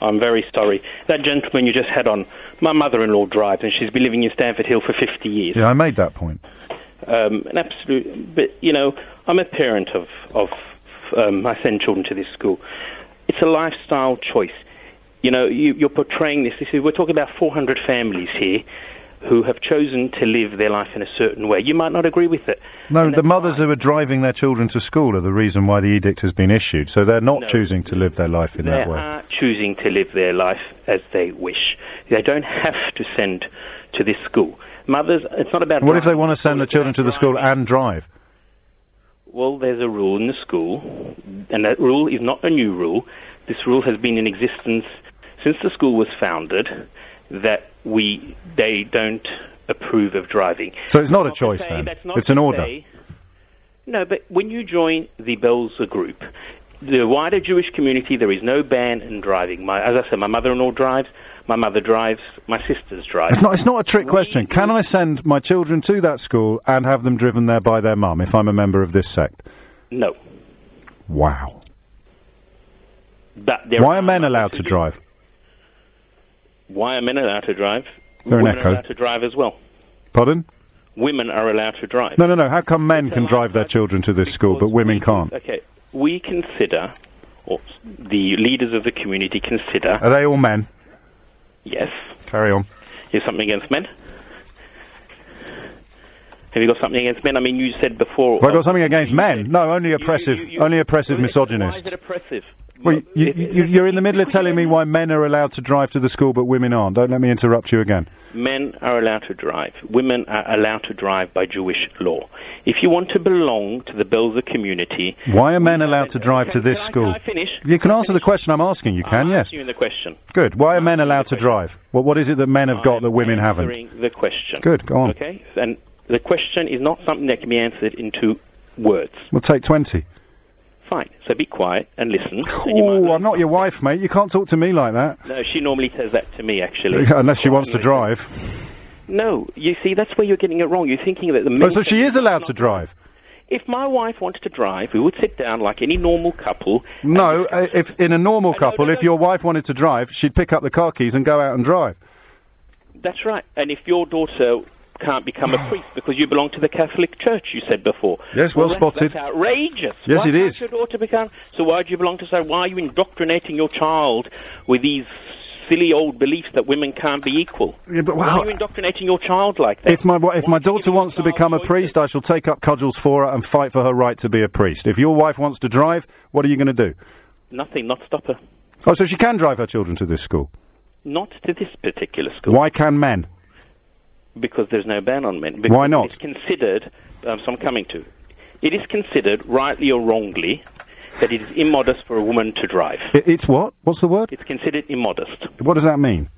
Speaker 20: I'm very sorry. That gentleman you just had on, my mother-in-law drives, and she's been living in Stamford Hill for 50 years.
Speaker 11: Yeah, I made that point.
Speaker 20: Um, an absolute, but you know, I'm a parent of of um, I send children to this school. It's a lifestyle choice. You know, you, you're portraying this. This is we're talking about 400 families here who have chosen to live their life in a certain way. You might not agree with it.
Speaker 11: No, the mothers who are driving their children to school are the reason why the edict has been issued. So they're not
Speaker 20: No.
Speaker 11: choosing to live their life in that way.
Speaker 20: They are choosing to live their life as they wish. They don't have to send to this school. Mothers, it's not about.
Speaker 11: What if they want to send the children to the school and drive?
Speaker 20: Well, there's a rule in the school, and that rule is not a new rule. This rule has been in existence since the school was founded. That we they don't approve of driving.
Speaker 11: So it's not a choice
Speaker 20: say-
Speaker 11: then.
Speaker 20: that's not
Speaker 11: It's an order.
Speaker 20: say- no, but when you join the Belzer group, the wider Jewish community, there is no ban in driving. My, as I said, my mother-in-law drives, my mother drives, my sisters drive.
Speaker 11: It's not. It's not a trick question. Can I send my children to that school and have them driven there by their mum if I'm a member of this sect?
Speaker 20: No.
Speaker 11: Wow. Why are men allowed to drive?
Speaker 20: Why are men allowed to drive?
Speaker 11: They're an
Speaker 20: Women
Speaker 11: echo.
Speaker 20: are allowed to drive as well.
Speaker 11: Pardon?
Speaker 20: Women are allowed to drive.
Speaker 11: No, no, no. How come men can drive their children to this school but women can't?
Speaker 20: Okay, we consider, or the leaders of the community consider,
Speaker 11: Are they all men?
Speaker 20: Yes,
Speaker 11: Carry on.
Speaker 20: you have something against men? Have you got something against men? I mean, you said before.
Speaker 11: Have I got something against men? No, only oppressive, only oppressive
Speaker 20: Why is it oppressive?
Speaker 11: Well, you, you, you're in the middle of telling me why men are allowed to drive to the school but women aren't. Don't let me interrupt you again.
Speaker 20: Men are allowed to drive. Women are allowed to drive by Jewish law. If you want to belong to the Belzer community,
Speaker 11: Why are men allowed to drive to this
Speaker 20: can I-
Speaker 11: school?
Speaker 20: can I finish?
Speaker 11: You can answer the question I'm asking. You can,
Speaker 20: I'm
Speaker 11: yes.
Speaker 20: you the question.
Speaker 11: Good. Why are men allowed to drive? Well, what is it that men have got that women haven't?
Speaker 20: Answering the question.
Speaker 11: Good. Go on.
Speaker 20: Okay, and the question is not something that can be answered in two words.
Speaker 11: We'll take twenty.
Speaker 20: Fine. So be quiet and listen. and you might
Speaker 11: Oh, I'm not your wife, mate. You can't talk to me like that.
Speaker 20: No, she normally says that to me, actually.
Speaker 11: Unless she wants to drive.
Speaker 20: No, you see, that's where you're getting it wrong. You're thinking that the
Speaker 11: Oh, so she is allowed to drive.
Speaker 20: If my wife wanted to drive, we would sit down like any normal couple.
Speaker 11: No, uh, if in a normal couple, if your wife wanted to drive, she'd pick up the car keys and go out and drive.
Speaker 20: That's right. And if your daughter can't become a priest because you belong to the Catholic Church, you said before.
Speaker 11: Yes, well
Speaker 20: that's,
Speaker 11: spotted.
Speaker 20: That's outrageous.
Speaker 11: Yes,
Speaker 20: why
Speaker 11: it
Speaker 20: your daughter become? So why do you belong to? So why are you indoctrinating your child with these? Silly old beliefs that women can't be equal.
Speaker 11: Yeah, but
Speaker 20: why are you indoctrinating your child like that?
Speaker 11: If my if my daughter wants to become a priest, I shall take up cudgels for her and fight for her right to be a priest. If your wife wants to drive, what are you going to do?
Speaker 20: Nothing, not stop her.
Speaker 11: Oh, so she can drive her children to this school.
Speaker 20: Not to this particular school.
Speaker 11: Why can men?
Speaker 20: Because there's no ban on men. Because
Speaker 11: Why not?
Speaker 20: It's considered, um, so I'm coming to, it is considered, rightly or wrongly, that it is immodest for a woman to drive.
Speaker 11: It's what? What's the word?
Speaker 20: It's considered immodest.
Speaker 11: What does that mean?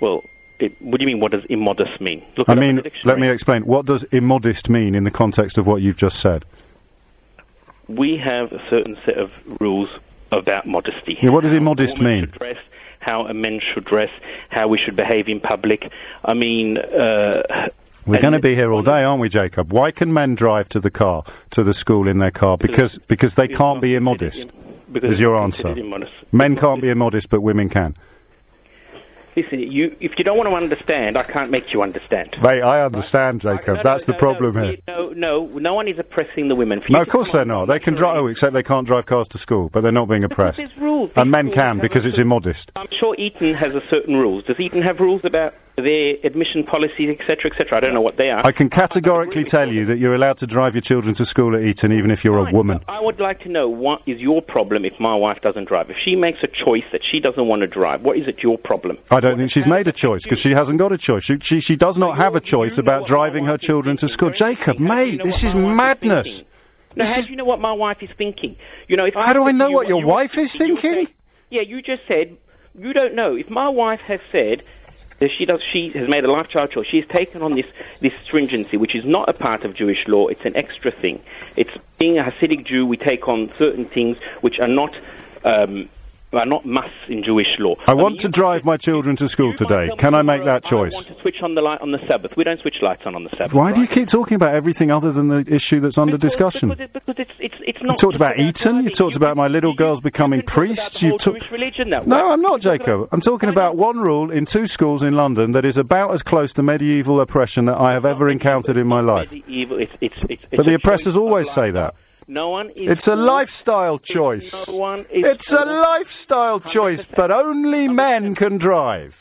Speaker 20: Well, it, what do you mean, what does immodest mean? Look
Speaker 11: I
Speaker 20: it up in
Speaker 11: mean, let me explain. What does immodest mean in the context of what you've just said?
Speaker 20: We have a certain set of rules about modesty.
Speaker 11: Yeah, what does immodest mean?
Speaker 20: Dress, how a man should dress, how we should behave in public. I mean, uh,
Speaker 11: We're going to be here all day, aren't we, Jacob? Why can men drive to the car, to the school in their car? Because because they can't be immodest.
Speaker 20: because
Speaker 11: Is your answer? Men can't be immodest, but women can.
Speaker 20: Listen, you, if you don't want to understand, I can't make you understand.
Speaker 11: Mate, I understand, Jacob.
Speaker 20: No, no,
Speaker 11: That's the
Speaker 20: no,
Speaker 11: problem
Speaker 20: no,
Speaker 11: here.
Speaker 20: No, no, no one is oppressing the women. For
Speaker 11: No,
Speaker 20: you
Speaker 11: of course they're not. They can drive, oh, except they can't drive cars to school, but they're not being oppressed.
Speaker 20: there's rules.
Speaker 11: And
Speaker 20: These
Speaker 11: men
Speaker 20: rules
Speaker 11: can because it's immodest.
Speaker 20: I'm sure Eton has a certain rules. Does Eton have rules about their admission policies, etc., etc.? I don't know what they are.
Speaker 11: I can categorically tell you that you're allowed to drive your children to school at Eton, even if you're a woman.
Speaker 20: I would like to know what is your problem if my wife doesn't drive. If she makes a choice that she doesn't want to drive, what is it your problem?
Speaker 11: I don't think she's made a choice because she hasn't got a choice. She, she, she does not have a choice about driving her children to school. Jacob, mate, this is madness.
Speaker 20: Now, how do you know what my wife is thinking? You know, if
Speaker 11: How do I know what your
Speaker 20: you-
Speaker 11: wife is thinking?
Speaker 20: yeah, you just said you don't know. If my wife has said she does, she has made a lifestyle choice. She has taken on this this stringency, which is not a part of Jewish law. It's an extra thing. It's being a Hasidic Jew. We take on certain things which are not. Um, are not must in Jewish law.
Speaker 11: I want um, to drive my children to school today. Can I make that choice?
Speaker 20: I want to switch on the light on the Sabbath. We don't switch lights on on the Sabbath.
Speaker 11: Why do you keep talking about everything other than the issue that's under discussion?
Speaker 20: Because, it, because it's it's it's
Speaker 11: You talked about Eton. You talked about my little girls becoming priests. You.
Speaker 20: Jewish religion that
Speaker 11: No. I'm not, Jacob. I'm talking about one rule in two schools in London that is about as close to medieval oppression that I have ever encountered in my life.
Speaker 20: It's it's it's. it's
Speaker 11: But the oppressors always say that.
Speaker 20: No one is.
Speaker 11: It's a lifestyle choice.
Speaker 20: No one is.
Speaker 11: It's a lifestyle choice, but only men can drive.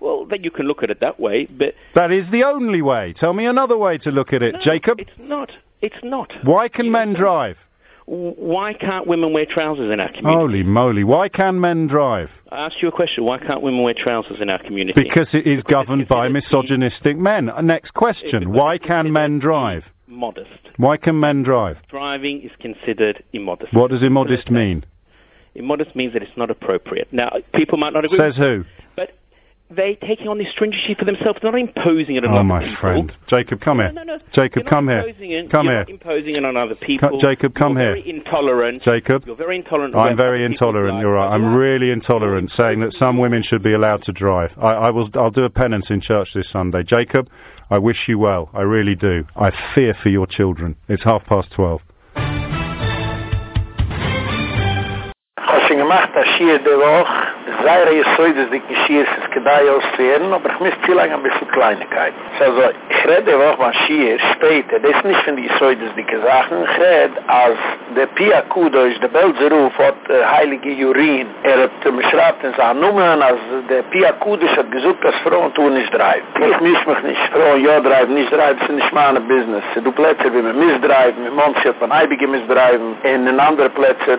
Speaker 20: Well, then you can look at it that way, but
Speaker 11: That is the only way. Tell me another way to look at it, Jacob.
Speaker 20: it's not. It's not.
Speaker 11: Why can men drive?
Speaker 20: Why can't women wear trousers in our community?
Speaker 11: Holy moly, why can men drive?
Speaker 20: I asked you a question. Why can't women wear trousers in our community?
Speaker 11: Because it is governed by misogynistic men. Uh, Next question. Why can men drive?
Speaker 20: Modest.
Speaker 11: Why can men drive?
Speaker 20: Driving is considered immodest.
Speaker 11: What does immodest mean?
Speaker 20: Immodest means that it's not appropriate. Now, people might not agree.
Speaker 11: Says who?
Speaker 20: But they taking on this stringency for themselves. They're not imposing it on
Speaker 11: Oh,
Speaker 20: other
Speaker 11: my
Speaker 20: people.
Speaker 11: friend. Jacob, come here.
Speaker 20: No, no, no.
Speaker 11: Jacob, come here.
Speaker 20: imposing It.
Speaker 11: Come here.
Speaker 20: Not imposing it on other people.
Speaker 11: Co- Jacob, come
Speaker 20: You're
Speaker 11: here.
Speaker 20: Very intolerant.
Speaker 11: Jacob.
Speaker 20: You're very intolerant.
Speaker 11: I'm very intolerant. You're right. I'm really intolerant, saying that some women should be allowed to drive. I, I will. I'll do a penance in church this Sunday. Jacob, I wish you well. I really do. I fear for your children. It's half past twelve.
Speaker 1: Woche. Sehr ein Jesuit, dass die Geschirr ist, es gedei auszusehen, aber ich muss viel lang ein bisschen Kleinigkeit. So, also, ich rede auch mal Schier, später, das ist nicht von die Jesuit, dass die gesagt, ich rede, als der Pia Kudo ist, der Belseruf, hat äh, heilige Urin, er hat mir schreibt in seinen Nummern, als der Pia Kudo hat gesagt, dass Frauen tun nicht treiben. Ich misch mich nicht, Frauen ja treiben, nicht treiben, sind nicht meine Business. Du Plätze, wie man misdreiben, mit Monsi hat man Eibige misdreiben, in ein anderer Plätze.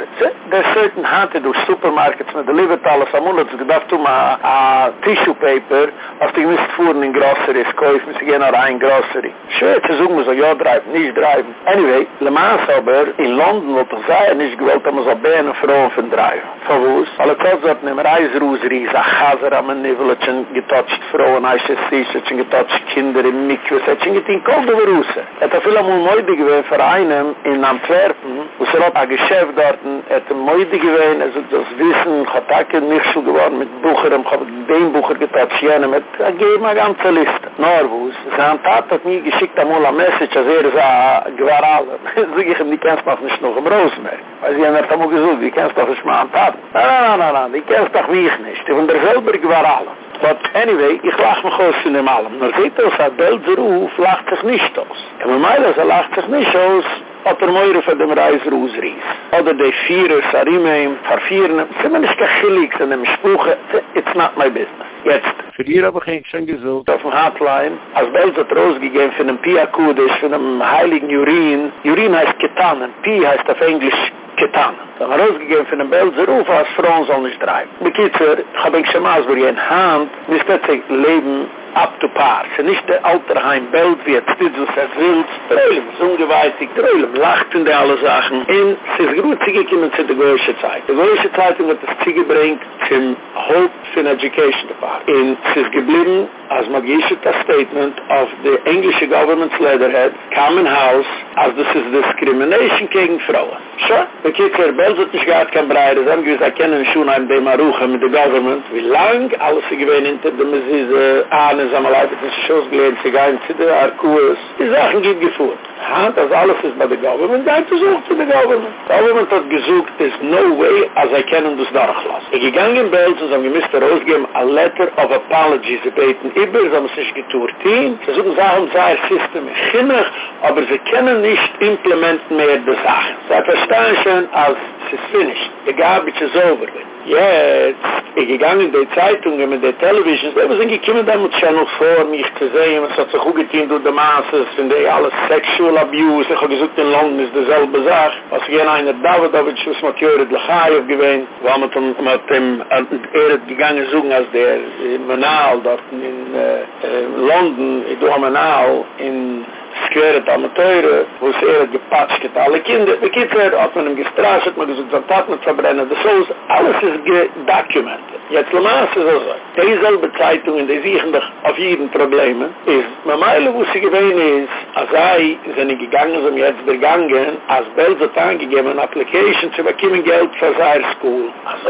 Speaker 1: Der ist certain Hante durch Supermarkets, mit der Livet alles, amul hat es gedacht, um a Tissue Paper, als die misst fuhren in Grosseries, kaufen, sie gehen nach ein Grossery. Schwer zu suchen, man soll ja treiben, nicht treiben. Anyway, Le Mans aber, in London, wo doch sei, nicht gewollt, dass man so Beine Frauen von treiben. Von wo es? Alle Kotzort nehmen Reisruseries, a Chaser am Nivel, hat schon getotcht Frauen, hat schon getotcht Kinder in Mikus, hat schon getein Kolde Verruße. hat er viel am Moide gewesen für einen in Antwerpen, wo es er ein Geschäft dort, hat er Moide gewesen, also das Wissen, hat er so geworden mit Bucher, hat den Bucher getotcht, jene, mit, er geht mal ganze Liste. Norwus, sein Tat hat nie geschickt amul a Message, als er sah, gewahr alle. Sog ich ihm, die kennst noch nicht noch im Rosenberg. Weil sie haben er amul gesucht, die kennst doch nicht mal Tat. Na, na, na, na, die kennst doch wie ich nicht. Die von der selber gewahr alle. But anyway, ich lach mich aus in dem allem. Nur seht ihr, als Belseruf lacht sich nicht aus. Und wenn man das, er lacht sich nicht aus, hat er moire von dem Reiser ausries. Oder die Vierer, Sarimeim, Vervieren, sind wir nicht gechillig, sind dem Spuche, it's not my business. Jetzt. Für die habe ich schon gesucht auf dem Hotline. Als Belz hat rausgegeben von einem Pia-Kudisch, von einem heiligen Urin. Urin heißt Ketanen, Pi heißt auf Englisch Ketanen. Da haben wir rausgegeben von einem Belzer Ruf, als Frauen soll nicht treiben. Bekitzer, ich habe schon mal so ein Hand, nicht Leben up to par. Se nicht der Alterheim Belt, wie jetzt dit so verzwilt. Dröhlem ist ungeweitig, lacht in der alle Sachen. Und es ist gut zugekommen zu der Goyische Zeit. Die Goyische Zeitung hat das zugebringt zum Hope in Education Department. Und es ist geblieben, als man das Statement of the English Government's Letterhead, Common House, als das ist Discrimination gegen Frauen. So, wir kicken hier, Bels hat nicht gehabt, kein Breire, sie haben ich kenne schon einen Demaruche mit der Government, wie lang alles sie gewähnt hinter dem, es ist, äh, in seiner Leibet in sich ausgelehnt, sie gehen zu der Arkuas. Die Sachen gibt gefuhrt. Ja, das alles ist bei der Government, da hat gesucht zu der Government. Der Government hat gesucht, there's no way, als er kennen das nachlassen. Ich gegangen in Belz, und sie müsste rausgeben, a letter of apology, sie beten immer, sie haben sich getourt hin, sie suchen Sachen, sei System ist ginnig, aber sie können nicht implementen mehr die Sachen. Sie verstehen schon, als es ist finished. The garbage is over with. Jetzt, ich gegangen in die Zeitungen mit der Television, da sind gekommen da mit Channel 4, mich zu sehen, es hat sich gut getan durch die Masses, und die alle Sexual Abuse, ich habe gesagt, in London ist dieselbe Sache, was gehen einer Davidovic, was mit Jöret Lachaev gewinnt, wo man mit dem, mit dem, er hat gegangen suchen, als der Manal dort in äh, äh, London, in Manal, in Square at Amateure, wo es er hat gepatscht hat alle Kinder. Die Kinder hat man ihm gestrascht, hat man gesagt, so tat man verbrennen, das Haus, alles ist gedocumentet. Jetzt Lamas ist also, die selbe Zeitung, in der sich noch auf jeden Problem ist, man meile, wo sie gewähnt ist, als sei, sind sie gegangen, sind jetzt begangen, als Belz hat angegeben, eine Application zu bekommen Geld für seine School. Also,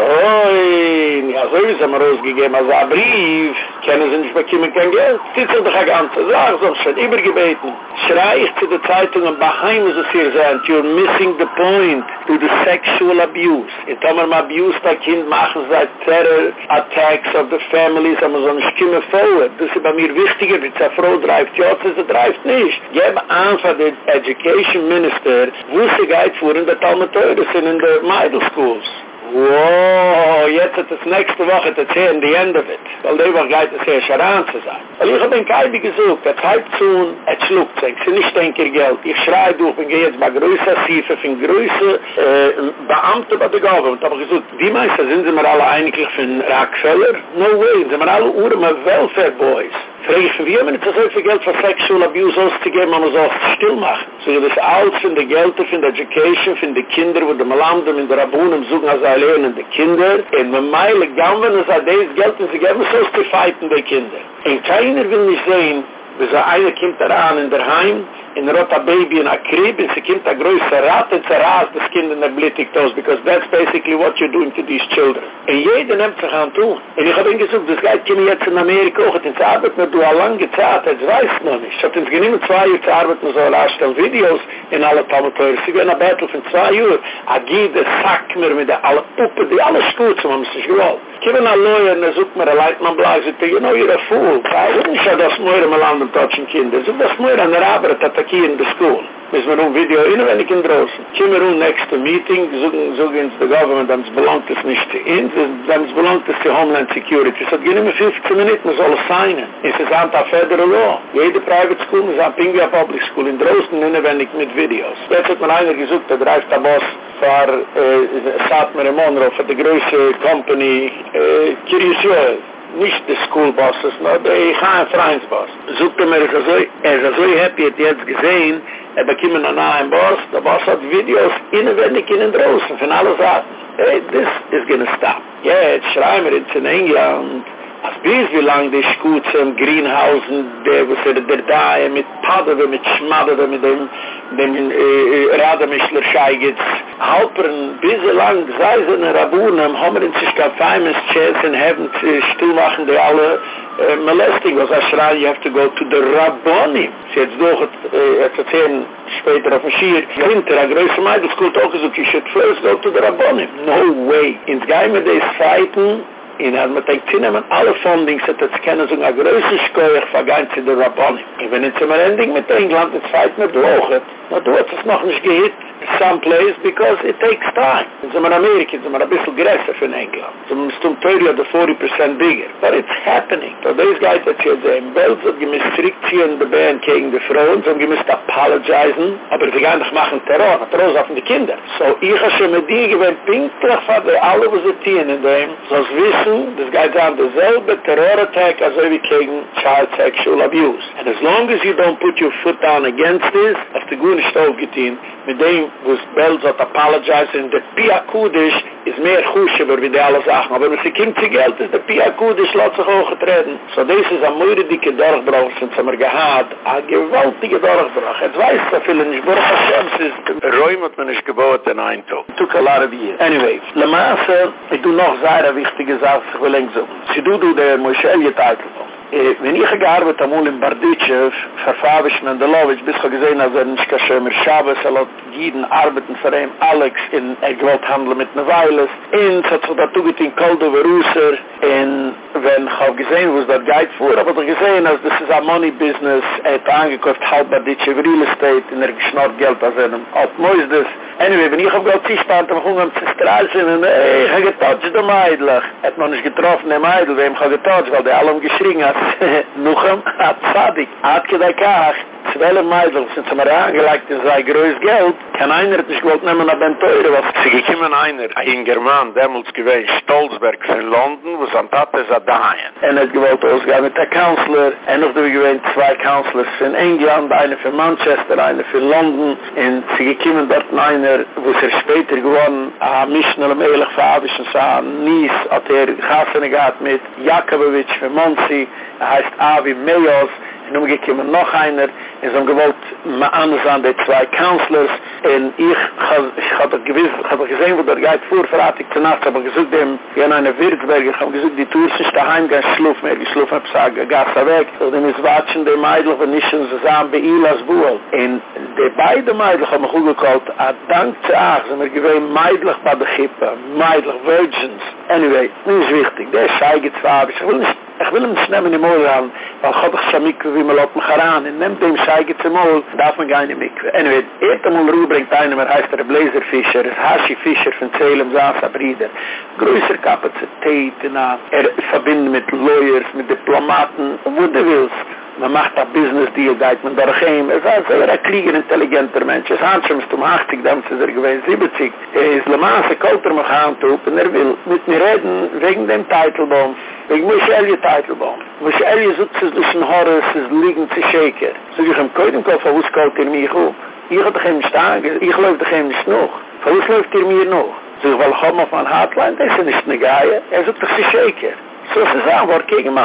Speaker 1: ja, so ist er rausgegeben, als ein Brief, können sie nicht bekommen kein Geld. Sie sind doch eine ganze Sache, so schon übergebeten. Schrei ich zu der Zeitung und ist es hier sein, you're missing the point to the sexual abuse. In Tomer ma abuse da kind machen seit terror attacks of the families, aber so eine Stimme forward. Das ist bei mir wichtiger, wie zur Frau dreift, ja, sie dreift nicht. Gebe an von der Education Minister, wo sie geht vor in der Talmeteure sind in der Middle Schools. Wow, jetzt hat es nächste Woche das hier in the end of it. Weil die Woche geht es hier Scharan zu sein. Weil ich hab den Kaibi gesucht, der Zeit zu tun, er schluckt sich, sie nicht denke Geld. Ich schrei durch, ich gehe jetzt bei größer Siefe, von größer äh, Beamte bei der Government. Aber gesucht, die meisten sind sie mir alle eigentlich von Rockefeller? No way, sind mir alle Uhren mit Welfare Boys. Frage ich, wie haben wir nicht so viel Geld für Sexual Abuse auszugeben, wenn man so still macht? So, das alles von der Geld, von der Education, von den Kindern, wo die Malanden in der Rabunen suchen, als alle lernende Kinder. Und man meile, gammern es an dieses Geld, und sie geben so zu fighten, die Kinder. Und keiner will nicht sehen, wie so einer kommt daran in der Heim, in rota baby in a crib and se kimt a groise rat and se raz des kind in a blittig because that's basically what you're doing to these children. En jede nehmt sich an tu en ich hab ihn gesucht das geit kemi jetzt in Amerika auch in ze arbeit me du a lange zaad het weiss noch nicht. Ich hab ins geniemen zwei uur ze arbeit me so lastell videos in alle tamoteure sie gehen a battle von zwei uur a gide sack mir mit alle puppe die alles gut so man muss sich gewollt. Kiemen a lawyer, und er sucht mir, er leidt man blag, sagt, you know, you're a fool. I wouldn't say das moire mal an den Tatschen Kinder. So das moire an der Arbeit attackieren der School. Müssen wir um Video inwendig in draußen. Kiemen um next to meeting, suchen, suchen ins the government, dann belangt es nicht zu uns, dann belangt es zu Homeland Security. So gehen immer 15 Minuten, man soll es signen. Es ist an der Federal Law. Jede Private School ist an Pingvia Public School in draußen, inwendig mit Videos. Jetzt hat man einer gesucht, der dreift der Boss, war äh, Satmer in Monroe, für die größte Company, äh, Joel. Nicht die School Bosses, nur die Chaim Freins Boss. Sucht er mir er ist so happy, hat jetzt gesehen, er bekommen einen neuen Boss, der Boss hat Videos innenwendig in den Drossen, von allen Seiten. Hey, this is gonna stop. Jetzt schreien wir jetzt in England, Als bis wie lang die Schuze im Greenhausen, der wo sie der Daie mit Padde, mit Schmadde, mit dem, dem äh, äh, Rademischler Scheigitz, halpern bis wie lang sei sie in Rabunem, haben wir sich gar famous chance in heaven zu stillmachen, die alle äh, molesting, was er schreien, you have to go to the Raboni. Sie hat doch, äh, hat erzählen, später auf dem Schier, Winter, a größer Meidl, es kommt auch gesagt, you should first go to the Raboni. No way. Ins Geime des Feiten, in hat mit denkt Zinnen alle Fundings hat das kennen so eine größere Schuhe ich zu der Rabboni. Ich bin in Zimmerending mit England die Zeit mit Loche aber du hast es noch nicht gehit some place because it takes time. In Zimmeramerika sind wir ein bisschen größer für England. So man ist um 30 oder 40% bigger. But it's happening. So these guys that you say in Belze die müssen zurückziehen die Band gegen die Frauen so die müssen apologizen aber die gehen nicht machen Terror Terror auf die Kinder. So ich habe schon mit dir gewinnt pinklich von alle was die Tieren in dem so es wissen wissen, das geht an derselbe Terror-Attack als wie gegen Child Sexual Abuse. And as long as you don't put your foot down against this, hast du gut nicht aufgetein, mit dem, wo es Bells hat apologized, und der Pia Kudish ist mehr Kusheber wie die alle Sachen. Aber wenn sie kommt zu Geld, ist der Pia Kudish lässt sich auch getreten. So this is a moire dicke Dorfbrauch, sind sie mir gehad, a gewaltige Dorfbrauch. Jetzt weiß so viele nicht, Baruch Hashem, es ist Räum hat man nicht gebaut in Eindhoven. Took a lot of years. Anyway, Le Masse, ich do noch sehr wichtige Sache, ich will eng so. Sie do do der noch. Eh, wenn ich gearbeitet habe in Barditschew, verfahrisch in Andelovic, bis ich gesehen habe, er nicht geschehen mehr Schabes, er hat jeden arbeiten für ihn, Alex, in er gewollt handeln mit Neveiles, und es hat sich dazu getein, Koldo Verusser, und wenn ich auch gesehen, wo es dort geht vor, aber ich gesehen, dass das ist ein Money-Business, er hat angekauft, halb Barditschew Real Estate, und er geschnort Geld aus einem, auf Moisdes, Anyway, wenn ich auf ziehstand, dann ging ich zu und ey, ich habe getotcht, der Meidlich. Hat man nicht getroffen, der Meidl, wem ich habe getotcht, weil der allem geschrien hat. Nuchem, hat Zadig. Hat gedacht, ach, zwölf Meidl sind zu mir angelegt in sein größt Geld. Kein einer hat nicht gewollt nehmen nach den Teure, was... Sie gekommen einer, ein German, damals gewesen, Stolzberg in London, wo an Tate ist an Dayen. Er hat gewollt ausgehen mit der Counselor, er noch gewesen zwei Counselors in England, einer für Manchester, einer für London, und sie gekommen dort einer, wo er später gewonnen, a Mischner am Ehrlich Fabisch und sah, Nies hat er Gassene gehad mit Jakobowitsch für Monsi, er heißt Avi Meos, und nun gekommen noch einer, is am gewollt ma anders an de zwei counselors. En ich hab er gewiss, hab gesehen, gesehn wo der geit ich zunacht hab gesucht dem jen eine Wirtsberg, ich hab gesucht die Tour sich daheim gern schluff mehr, die schluff hab sag, gass er weg, so dem is watschen de Meidl, und ich schon zusammen bei Ilas Buhl en de beide Meidl haben gut gekollt, a ah, dank zu ach, sind er gewinn meidlich bei der Gippe, meidlich virgins, anyway, nu is wichtig, der ist zeige zwar, ich will nicht, ich will nicht nehmen im Ohr weil Gott ich schamik, wie man lot mich heran, en nehmt dem scha zum Ohr, darf man gar nicht Mikve. Anyway, er einmal Ruhe bringt einer, er heißt der Blazer Fischer, er Hashi Fischer von Zählem, Sasa Brieder. Größer Kapazität, er verbindet mit Lawyers, mit Diplomaten, wo du willst. Man macht ein Business Deal, geht man da rein. Er ist ein sehr klieger, intelligenter Mensch. Es hat schon um 80, dann ist er gewesen 70. Er ist Le Mans, er kommt er mich an, und er will mit mir reden, wegen dem Titelbaum. Wegen muss er je Titelbaum. Muss er sucht sich durch den Horror, es ist liegend zu shaker. So ich am Koidenkopf, wo kommt er mich auf. Ich hab doch ihm angehört, ich läuft doch ihm nicht noch. Wo läuft er mir noch? So ich will kommen auf mein Hotline, das ist nicht eine Geier. Er sucht doch sich shaker. So ist es auch, wo er gegen mich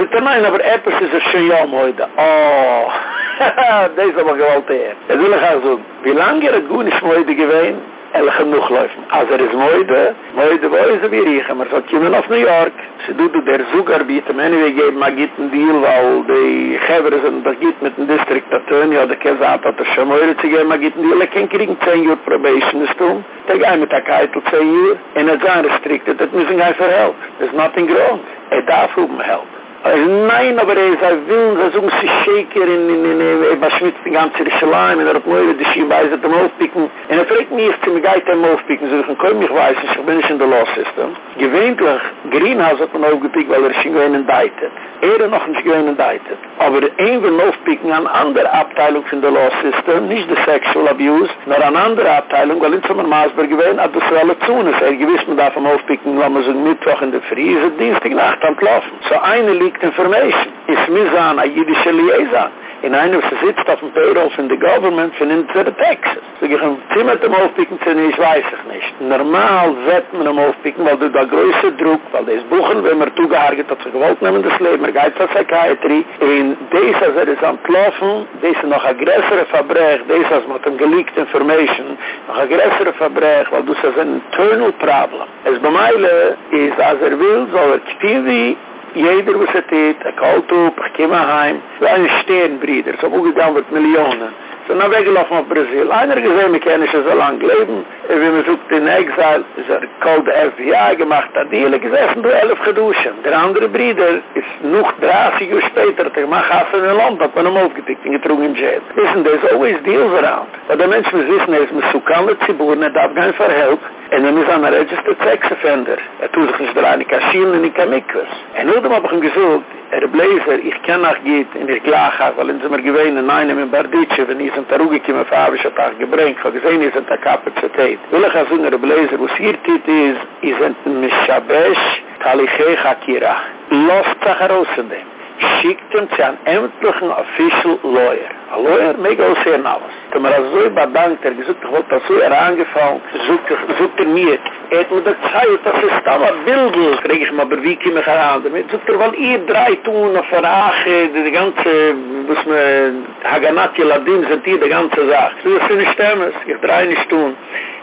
Speaker 1: Ze te mijn, aber etwas is er schon jam heute. Oh, deze aber gewalt er. Het wil ik gaan zo. Wie lang er het goed is heute geween? er genoeg laufen. Als er is moide, moide wo is er weer riechen, maar zo komen auf New York. Ze doet u der zoeker bieten, maar anyway geven maar giet een deal, weil die gever is dat giet met een district attorney, ja, de kezaat dat er schon moide te geven, maar giet een deal, ik kan kriegen 10 uur probation is toen. Ga je met dat keitel 2 uur, en het zijn restricted, dat moet je voor help. There's nothing wrong. Hij darf om help. Nein, aber er ist ein Willen, er sucht sich Shaker in, in, in, in, er beschmitzt die ganze Rischelein, und er hat Möhrer, die Schien weiß, dass er aufpicken. Und er fragt mich, dass er mich geht ihm aufpicken, so ich kann mich weiß, ich bin nicht in der Law System. Gewöhnlich, Greenhouse hat man aufgepickt, weil er schien gewinn indicted. Er noch nicht gewinn indicted. Aber ein will aufpicken an andere Abteilung von der Law System, nicht der Sexual Abuse, nur an andere Abteilung, weil in Sommer Maasberg gewinn, hat das alle zu uns. Er gewiss, man darf ihm aufpicken, wenn man so Mittwoch in der Friese, Dienstag Nacht antlaufen. So eine leaked information. Is mizan a jüdische liaison. In einem, sie sitzt auf dem Payroll von der Government von in der Texas. So ich kann Zimmer dem aufpicken, zu nicht, weiß ich nicht. Normal wird man ihm aufpicken, weil du da größer Druck, weil das Buchen, wenn man zugehargert hat, sich gewollt nehmen das Leben, er geht zur Psychiatrie, in des, als er ist entlaufen, des ist noch ein größere Verbrech, des, als mit dem geleakt information, noch größere Verbrech, weil du sagst, ein internal problem. Es bemeile ist, als er will, soll er spielen jeder was het heet, ik houd op, ik kom naar heim. Wij zijn steenbrieders, op hoe miljoenen. sind weggelaufen auf Brasil. Einer gesehen, wir können nicht so lange leben. Und man sucht in Exile, ist er called the FBI gemacht, hat die alle gesessen, du elf geduschen. Der andere Bruder ist noch 30 Jahre später, der macht Hass in ein Land, hat man ihm aufgetickt und getrunken in Jail. Listen, there's always deals around. Weil der Mensch muss wissen, er ist mit Sukanle Zibur, er darf für Help, En dan is aan een registered sex offender. Er toen zich niet draaien, ik kan schielen en ik kan mikwes. En nu heb ik hem gezoekt, er blazer ich kann nach geht in ich klar gar weil in so mer gewöhnen nein in barditsche wenn ich so taruge kim auf habe so paar gebrenk von gesehen ist der kapazität will er so der blazer usiert ist ist ein mischabesh talihe hakira. Los tsaharosende Schickt hem zu einem endlichen official lawyer. A lawyer go say alles. Wenn man so überdankt, er gesagt, ich wollte so herangefallen, sucht er mir. Er hat mir das Zeit, das ist da mal Bildel. Frag ich mal, aber wie kann ich heran? Damit sucht er, weil ihr drei tun, auf der Ache, die ganze, was man, Haganatje Ladin sind hier die ganze Sache. So ist es nicht stemmen, ich drei nicht tun.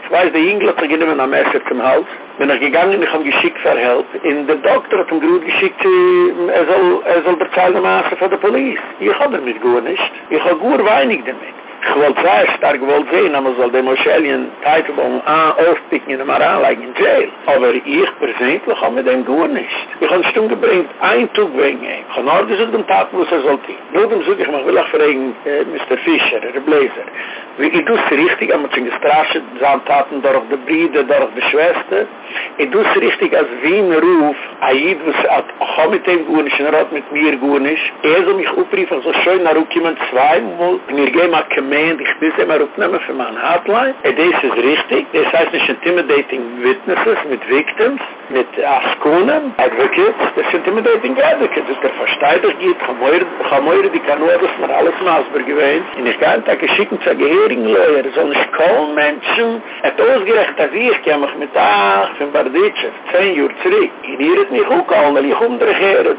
Speaker 1: Ich weiß, der Engel hat sich genommen am Messer zum Hals. Bin ich gegangen, ich habe geschickt für Help. In der Doktor hat ihm gut geschickt, er soll, er soll bezahlen die Masse von der Polizei. Ich habe damit gut nicht. Ich habe gut weinig damit. Ich wollte sehr stark gewollt sehen, aber soll der Moschelien Teitelbaum an aufpicken in dem Aranlein in Jail. Aber ich persönlich habe mit dem gut nicht. Ich habe eine Stunde gebringt, ein Tug wegen ihm. Ich habe noch gesagt, den Tag, es er sollte. Nur dem suche ich mich, will auch fragen, äh, Mr. Fischer, der Bläser. Wie ich tue es richtig, aber zu gestrascht, Taten durch die Brüder, durch die Schwester. Ich tue es richtig, als Wien ruf, Aid, was hat auch mit dem gut nicht, er hat mit mir gut nicht. Er soll mich aufrufen, so schön, nach jemand zweimal, und ich gehe mal gemeint, ich sie immer aufnehmen für meine Hotline. Und das ist richtig. Das heißt nicht intimidating witnesses mit victims, mit Askunen, advocates. Das ist intimidating advocates. Das ist der Versteiger geht, Chamoire, die kann nur, dass man alles maßbar gewähnt. Und ich kann da geschicken zu gehörigen Lawyer, so ein Schkoll Menschen, hat ausgerechnet, dass ich kann mich mit Ach, von Barditschew, zehn Uhr zurück. Ich hier nicht auch all, weil ich umdrehe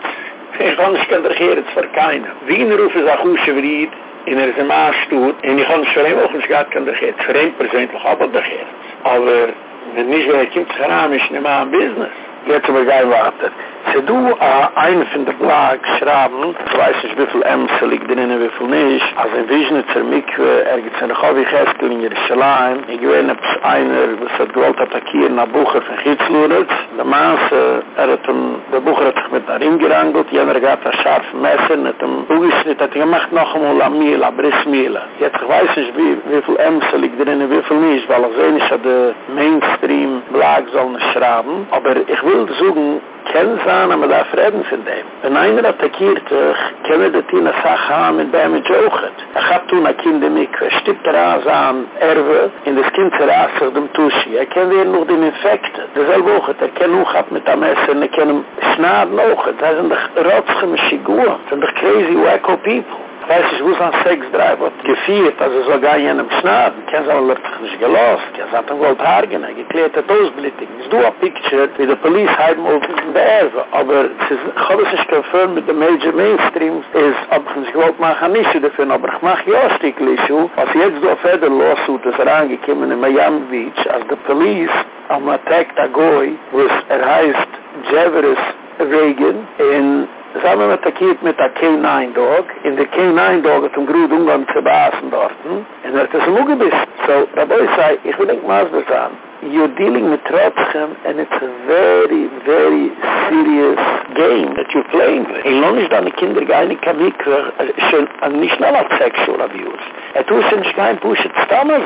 Speaker 1: Ich kann nicht umdrehe für keinen. Wien rufen sie auch aus, in er zijn maas doet, en die gaan voor hem ook eens gaat kan de geet, voor hem persoonlijk ook de geet. Aber, wenn nicht, wenn er kommt, schraam ist nicht mehr business. Jetzt aber geil wartet. Se du a ein von der Blag schrauben, ich weiß nicht wieviel Ämse liegt drin und wieviel nicht, als ein Wiesnitzer Mikve, er gibt seine Chowi Cheskel in Jerusalem, ich gewinne bis einer, was hat gewollt attackieren, nach Bucher von Chitzluritz, der Maße, er hat ihm, der Bucher hat sich mit nach ihm gerangelt, jener gab das scharfe Messer, hat ihm Bugisnit, hat er gemacht noch einmal am Miel, am Brissmiele. Jetzt ich weiß nicht wie, wieviel Ämse liegt drin und wieviel nicht, weil ich sehe nicht, dass der Mainstream Blag soll nicht schrauben, aber ich will suchen, kennen sein, aber da freden von dem. Wenn einer attackiert dich, können die Tina Sache haben mit dem mit Jochet. Er hat tun ein Kind im Mikve, stippt er an sein Erwe, in das Kind zerrast sich dem Tuschi. Er kennt er noch den Infekte. Derselbe auch, er kennt auch ab mit dem Messer, er kennt ihm schnaden auch. Das sind doch rotzige Maschigur. Das sind doch crazy wacko people. Weiß ich, wo es an Sexdrive hat gefiert, also so gar jenem Schnaden. Kein er hat sich gelost, kein so, hat ein Gold Haargen, er geklärt hat Ausblitting. Ist du a picture, wie der Police heim auf der Erwe. Aber es ist, ich habe es nicht confirmed mit der Major Mainstream, ist, ob ich nicht gewollt mache, ein Issue dafür, aber ich mache ja ein Stück Issue, was jetzt so Feder lawsuit ist er angekommen in Miami Beach, als der Police am Attack da Goy, wo es er heißt, Jeveris Reagan, in Zusammen mit der Kind mit der K9-Dog. In der K9-Dog hat ein Grut umgang zu Basen dort. Hm? Und er hat das umgebissen. So, dabei sei, ich will nicht maßbar sein. you're dealing with Trotzchem and it's a very, very serious game that you're playing with. In long is dann die Kinder gar in kann ich äh, schon äh, nicht nur auf sexual abuse. Et du in kein Push it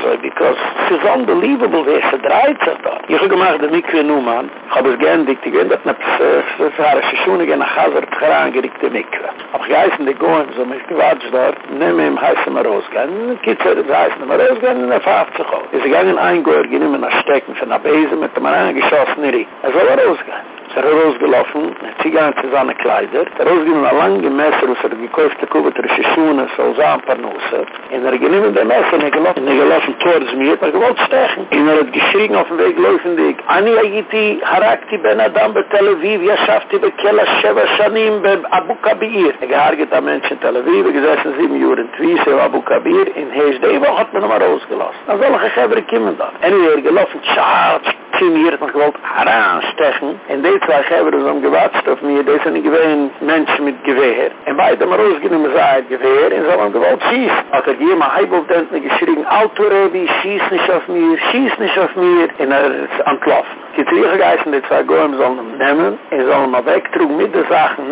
Speaker 1: so, because it's unbelievable, wer se dreht sich da. Ich habe gemacht, der Mikve Numan, ich habe es gern dikt, ich bin das nach Pseuch, Schuene er, gehen nach Hazard, gerangerikt die Mikve. Aber geheißen die Goen, so mich gewatscht dort, nehmen wir ihm heißen wir rausgehen, kitzer, heißen wir rausgehen, und er fahrt sich auf. Es ist er gegangen ein Goer, gehen wir nach Steck, Stecken, von der Bese, mit dem angeschossenen Rie. Er soll er Er rausgelaufen, er zieht an zu seine Kleider, er rausgehen in einer langen Messer, wo er gekauft hat, wo er sich schoenen, so sah ein paar Nusser. Und er in der Messer, er gelaufen, er gelaufen towards mir, er gewollt stechen. Und er hat geschrien auf dem Weg, laufen dich, Ani agiti, harakti ben Adam be Tel Aviv, ja schafti be Kela Sheva Shanim be Abu Kabir. Er gehargit am Mensch in Tel Aviv, er gesessen sieben Juren Twiese in Abu Kabir, in Hees Devo hat man noch mal rausgelassen. Dan soll ein Geber kommen da. Anyway, er gelaufen, tschatsch, Team hier hat noch gewollt heranstechen. In die zwei Geber haben gewatscht auf mir, die sind gewähnt Menschen mit Gewehr. Und beide haben rausgenommen, sei ein Gewehr, und sie haben gewollt schießen. Hat er jemand Heibeltenten geschrien, Autorebi, schieß nicht auf mir, schieß nicht auf mir, und er ist entlaufen. Die Triegegeißen, die zwei Gäume sollen ihn nehmen, und sollen ihn wegtrugen mit den Sachen,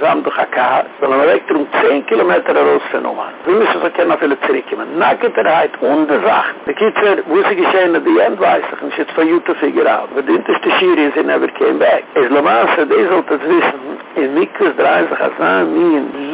Speaker 1: zusammen durch ein Kahr, sondern weg drum 10 Kilometer raus von Oman. Wir müssen verkennen, viele zurückkommen. Nacket er. Die Kitzer, wo sie geschehen, die End weiß ich, und es von für you to figure out. Wir dünnt ist die Schiri, sie never came back. Es lo mas die sollte es wissen, in Mikus 30, als nahe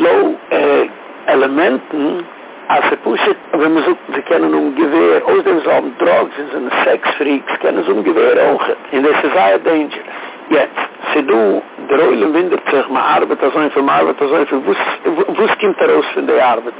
Speaker 1: low äh, Elementen, Als ze pushen, we moeten zoeken, ze kennen um hun geweer. Ooit hebben ze al drugs in ze zijn seksfreaks, kennen ze hun geweer ook. En dat is zeer dangerous. Jetzt, sie du, der Eulen windet sich, man arbeitet so ein viel, man arbeitet so ein viel, wo es kommt da raus von der Arbeit?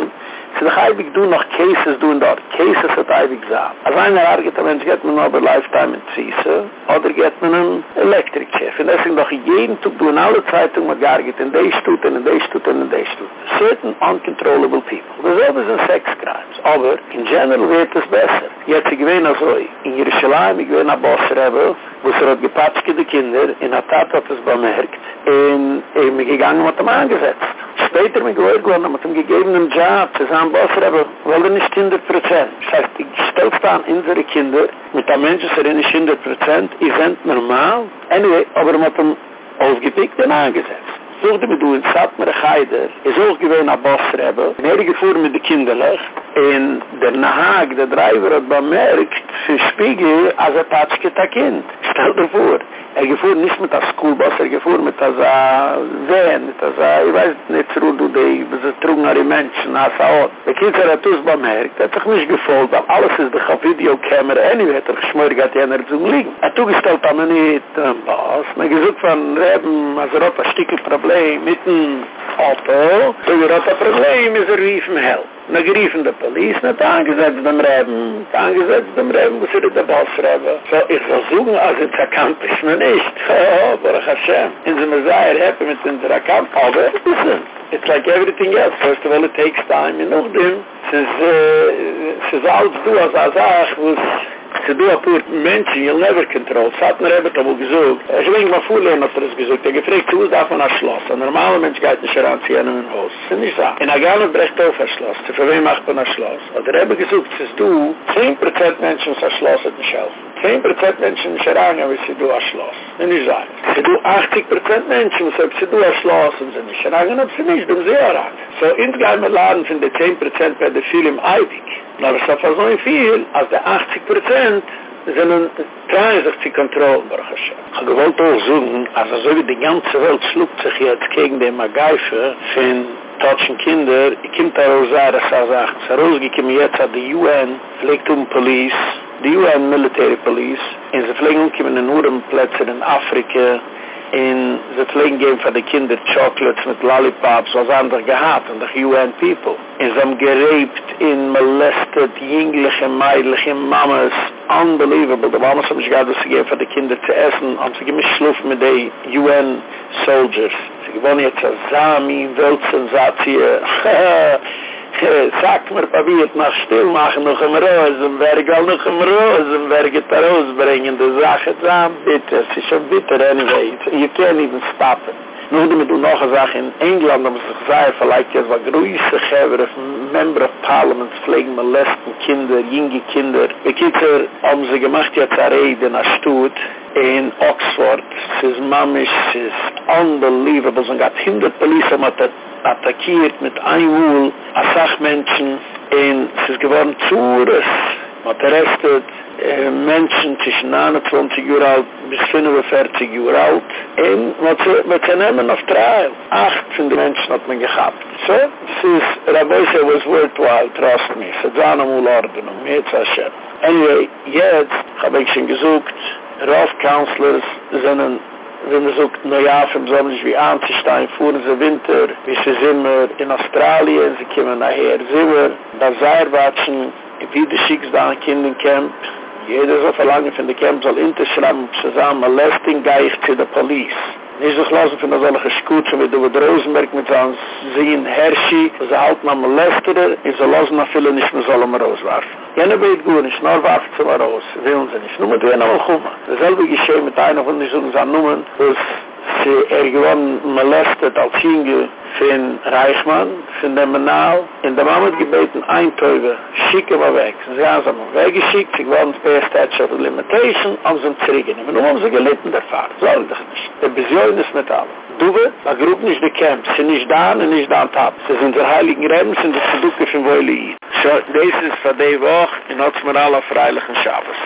Speaker 1: Sie doch eibig du noch Cases du und dort. Cases hat eibig gesagt. Als einer arget, wenn sie geht man aber Lifetime in Ziese, oder geht man ein Electric Chef. Und deswegen doch jeden Tag du in alle Zeitungen mit garget, in des tut, in des tut, in des tut. Certain uncontrollable people. Dasselbe sind Sex Crimes. Aber in general wird es besser. Jetzt ich gewähne also, in Jerusalem, ich gewähne ein Boss-Rebel, wo sie hat gepatschke die Kinder, in der Tat hat es bemerkt, und ich bin gegangen hat ihm angesetzt. Später bin ich gehört geworden, mit dem gegebenen Job, zu sagen, Boss Rebbe, weil er nicht 100%. Das heißt, ich stelle es da an unsere Kinder, mit einem Menschen, der nicht 100%, ich sind normal. Anyway, aber man hat ihm aufgepickt und angesetzt. Zoogde me du in Satmer Geider, is ook gewoon een bos hebben. En er gevoerd met de kinderlijk. En de Nahag, de driver, had bemerkt, ze spiegel als een patschke dat kind. Stel ervoor. Er gefuhr nicht mit der Schoolbus, er gefuhr mit der Van, mit der ich weiß nicht, wo du die, wo sie trugere Menschen, als er hat. Der Kind hat das bemerkt, er hat sich nicht gefolgt, weil alles ist durch eine Videokamera, anyway hat er geschmörig, hat jener zu liegen. Er hat zugestellt, aber nicht, ähm, was, man gesucht von Reben, als er hat ein Stückchen Problem mit dem Auto, so er hat ein Problem, ist er rief ihm help. Na geriefen de police, na angesetzt dem Reben, ta dem Reben, wo sie de Boss Reben. So, ich versuche, als het erkannt ist nicht. Oh, Baruch Hashem. In ze me zei, er happy mit den erkannt, aber, listen, it's like everything else. First of all, it takes time, and noch dem, since, uh, since alles du, als er sagt, wo Ze doen een paar mensen, je never control. Zat maar hebben het al gezoekt. Er is weinig maar voelen dat er is gezoekt. Hij gevraagd, hoe is dat van haar schloss? Een normale mens gaat niet aan zien in huis. Dat is niet zo. En hij gaat niet brecht over haar schloss. Ze verween mag van haar schloss. Wat er hebben gezoekt, ze doen 10% mensen met haar schloss uit de. 10% Menschen mich herangen, aber sie du a Und ich sage, sie du 80% Menschen, so ob sie du a Schloss, und sie mich herangen, ob sie nicht, dann sie herangen. So, insgeheim laden sind die 10% bei der viel im Eidig. Aber es ist so viel, als der 80% sind trauen sich zu kontrollen, Baruch Hashem. Ich wollte auch sagen, also so wie die ganze Welt schluckt sich jetzt gegen den Magaife von tatschen Kinder, ich tarozare da raus, das er sagt, es er ist UN, pflegt um Police, die UN military police in ze fling kim in enorm plaats in Afrika in ze fling game for the kinder chocolates met lollipops was ander gehad en de UN people. In ze geraped in molested jinglige meidliche, mamas, unbelievable. De mamas om ze gaad ze geef voor de kinder te essen. Om ze gemis sloof met de UN soldiers. Ze gewonnen jetzt ze zami Weltsensatie, Eh, sagt mir, probiert noch still machen, noch im Rosenberg, all noch im Rosenberg, et da rausbringen, die Sache zahm, bitte, es ist schon bitter, anyway, you can't even stop it. Nu dat we doen nog een zaak in Engeland, om ze gezegd van, lijkt je wat groeise gegeven, of member of parliament, vleeg molesten, kinder, jinge kinder. We kiezen om ze gemaakt te gaan reden naar Stoet, in Oxford. Ze is mamisch, ze is unbelievable. Ze gaat hinder police om het te attackiert met een woel, als zacht mensen, en ze is gewoon zuures. Wat arrested, äh, Menschen zwischen 29 Uhr alt bis 45 Uhr alt. Und man kann nehmen auf drei. Acht von den Menschen hat man gehabt. So, es ist, Rabbeise was worthwhile, trust me. Es ist eine Ordnung, jetzt Hashem. Anyway, jetzt habe ich schon gesucht, Rauf-Counselors sind ein Wenn man sucht Neujahr vom Sommer, wie Anzistein, fuhren sie Winter, wie sie sind in Australien, sie kommen nachher, sind wir, da Seierwatschen, wie die Schicks da ein Kind im Camp, Jeder so verlangen von der Camp soll interschreiben, zusammen molesting gehe ich zu der Police. Nicht so gelassen von der solche Skutschen wie David Rosenberg mit seinen Sehen Herrschi, wo sie halt mal molestere, in so lassen nach vielen nicht mehr sollen rauswerfen. Jene beit gut, nicht nur warfen sie mal raus, willen sie nicht. Nur mit wen aber kommen. Dasselbe geschehen mit einer von den Nummern, wo sie er gewann molestet als Jinge von Reichmann, von dem Menal. In der Mama hat gebeten, ein Teube, schicke mal weg. Sie haben sie mal weggeschickt, sie gewann per Statue of Limitation, haben sie ihn zurückgenehmen. Nun haben sie gelitten der Fahrt. Soll doch nicht. Der Besäuern ist mit allem. Duwe, la groep nicht de camp, sie nicht da und nicht da an tap. Sie sind der heiligen Reben, sind die Produkte von Woyli. So, this is for day woch, in Otsmerala Freilichen Shabbos.